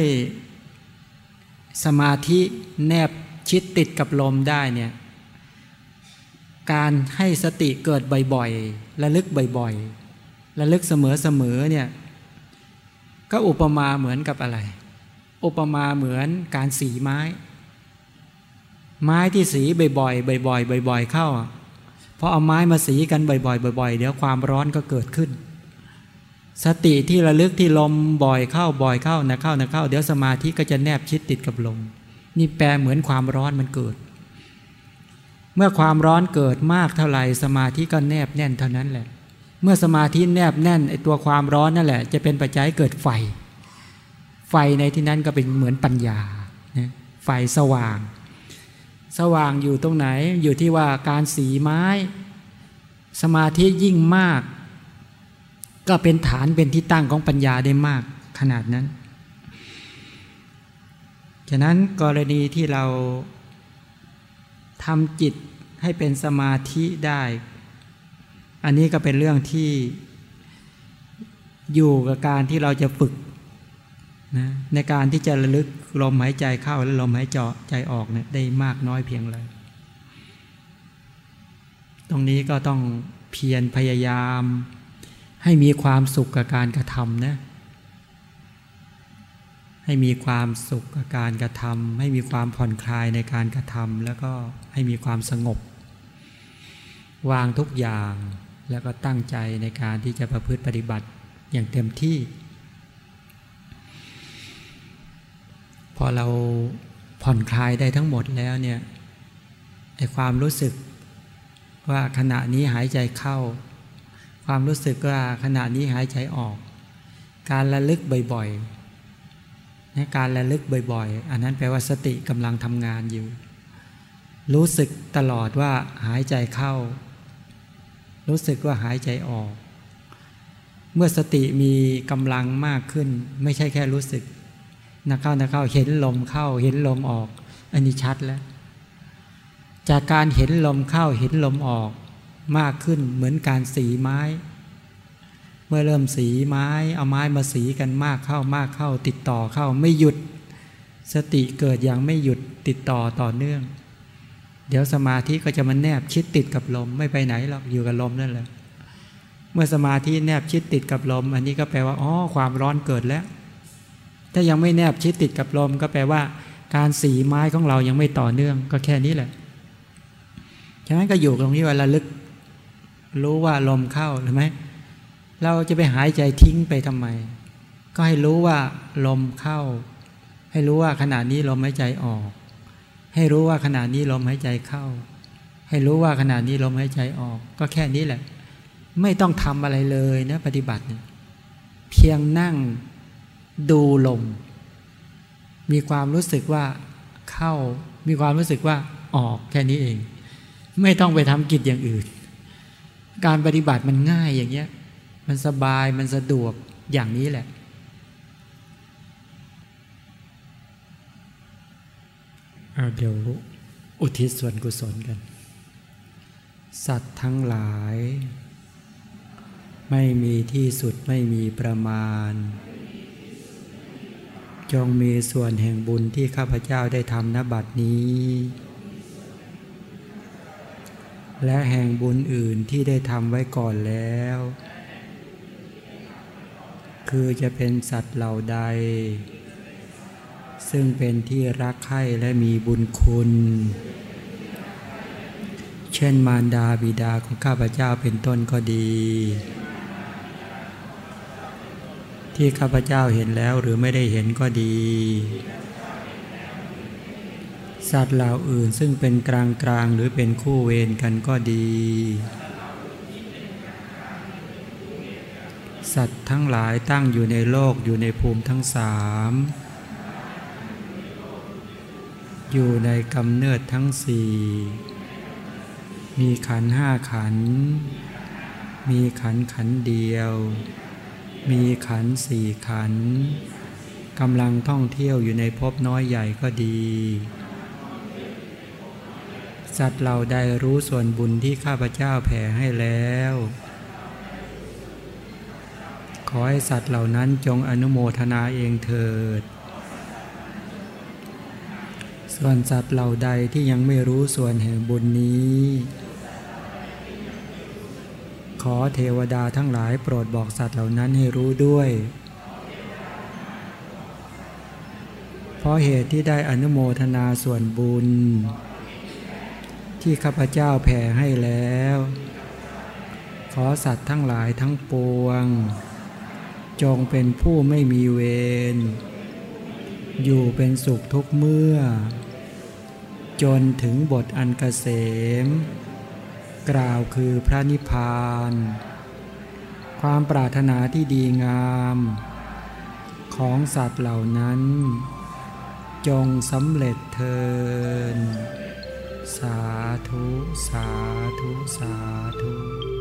สมาธิแนบชิดติดกับลมได้เนี่ยการให้สติเกิดบ่อยๆระลึกบ่อยๆระลึกเสมอเเนี่ยก็อุปมาเหมือนกับอะไร อุปมาเหมือนการสีไม้ ไม้ที่สีบ่อยๆบ่อยๆบ่อย ๆ เข้าพอเอาไม้มาสีกันบ่อยๆบ่อย ๆ เดี๋ยวความร้อนก็เกิดขึ้น สติที่ระลึกที่ลมบ่อยเข้าบ่อยเข้านะเข้านะเข้า เดี๋ยวสมาธิก็จะแนบชิดติดกับลมนี่แปลเหมือนความร้อนมันเกิด เมื่อความร้อนเกิดมากเท่าไหร่สมาธิก็แนบแน่นเท่านั้นแหละ เมื่อสมาธิแนบแน่นไอตัวความร้อนนั่นแหละ จะเป็นปัจจัยเกิดไฟ ไฟในที่นั้นก็เป็นเหมือนปัญญาไฟสว่าง สว่างอยู่ตรงไหน อยู่ที่ว่าการสีไม้ สมาธิยิ่งมาก ก็เป็นฐานเป็นที่ตั้งของปัญญาได้มากขนาดนั้น ฉะนั้นกรณีที่เราทำจิตให้เป็นสมาธิได้ อันนี้ก็เป็นเรื่องที่อยู่กับการที่เราจะฝึกนะในการที่จะระลึก ลมหายใจเข้าและลมหายใจออกเนี่ยได้มากน้อยเพียงไรตรงนี้ก็ต้องเพียรพยายาม ให้มีความสุขกับการกระทำนะให้มีความสุขกับการกระทำให้มีความผ่อนคลายในการกระทำแล้วก็ให้มีความสงบ วางทุกอย่างแล้วก็ตั้งใจในการที่จะประพฤติปฏิบัติอย่างเต็มที่ พอเราผ่อนคลายได้ทั้งหมดแล้วเนี่ยไอความรู้สึกว่าขณะนี้หายใจเข้า ความรู้สึกว่าขณะนี้หายใจออก การระลึกบ่อยๆนะการระลึกบ่อยๆ อันนั้นแปลว่าสติกำลังทำงานอยู่ รู้สึกตลอดว่าหายใจเข้า รู้สึกว่าหายใจออก เมื่อสติมีกำลังมากขึ้น ไม่ใช่แค่รู้สึก นักเข้านักเข้าเห็นลมเข้า เห็นลมออก อันนี้ชัดแล้ว จากการเห็นลมเข้าเห็นลมออก มากขึ้นเหมือนการสีไม้ เมื่อเริ่มสีไม้ เอาไม้มาสีกันมากเข้ามากเข้า ติดต่อเข้าไม่หยุด สติเกิดอย่างไม่หยุดติดต่อต่อเนื่อง เดี๋ยวสมาธิก็จะมาแนบชิดติดกับลมไม่ไปไหนหรอกอยู่กับลมนั่นแหละเมื่อสมาธิแนบชิดติดกับลม อันนี้ก็แปลว่าอ๋อความร้อนเกิดแล้ว ถ้ายังไม่แนบชิดติดกับลมก็แปลว่า การสีไม้ของเรายังไม่ต่อเนื่องก็แค่นี้แหละ ฉะนั้นก็อยู่ตรงนี้เว่าลึก รู้ว่าลมเข้าหรือไหมเราจะไปหายใจทิ้งไปทำไม ก็ให้รู้ว่าลมเข้า ให้รู้ว่าขณะนี้ลมหายใจออก ให้รู้ว่าขณะนี้ลมหายใจเข้า ให้รู้ว่าขณะนี้ลมหายใจออก ก็แค่นี้แหละ ไม่ต้องทำอะไรเลยนะปฏิบัติเนี่ยเพียงนั่ง ดูลม มีความรู้สึกว่าเข้า มีความรู้สึกว่าออกแค่นี้เอง ไม่ต้องไปทำกิจอย่างอื่น การปฏิบัติมันง่ายอย่างเงี้ย มันสบายมันสะดวกอย่างนี้แหละ เดี๋ยวอุทิศส่วนกุศลกัน สัตว์ทั้งหลาย ไม่มีที่สุดไม่มีประมาณ จงมีส่วนแห่งบุญที่ข้าพเจ้าได้ทำนบัดนี้ และแห่งบุญอื่นที่ได้ทำไว้ก่อนแล้ว คือจะเป็นสัตว์เหล่าใด ซึ่งเป็นที่รักใคร่และมีบุญคุณ เช่นมารดาบิดาของข้าพเจ้าเป็นต้นก็ดี ที่ข้าพเจ้าเห็นแล้วหรือไม่ได้เห็นก็ดี สัตว์เหล่าอื่นซึ่งเป็นกลางกลางหรือเป็นคู่เวรกันก็ดี สัตว์ทั้งหลายตั้งอยู่ในโลกอยู่ในภูมิทั้งสามอยู่ในกำเนิดทั้งสี่ มีขันห้าขัน มีขันขันเดียว มีขันสี่ขันกำลังท่องเที่ยวอยู่ในภพน้อยใหญ่ก็ดี สัตว์เราได้รู้ส่วนบุญที่ข้าพเจ้าแผ่ให้แล้ว ขอให้สัตว์เหล่านั้นจงอนุโมทนาเองเถิด ส่วนสัตว์เหล่าใดที่ยังไม่รู้ส่วนแห่งบุญนี้ ขอเทวดาทั้งหลายโปรดบอกสัตว์เหล่านั้นให้รู้ด้วย เพราะเหตุที่ได้อนุโมทนาส่วนบุญ ที่ข้าพเจ้าแผ่ให้แล้ว ขอสัตว์ทั้งหลายทั้งปวง จงเป็นผู้ไม่มีเวร อยู่เป็นสุขทุกเมื่อ จนถึงบทอันกเกษม กล่าวคือพระนิพพาน ความปรารถนาที่ดีงาม ของสัตว์เหล่านั้น จงสำเร็จเทิน สาธุ สาธุ สาธุ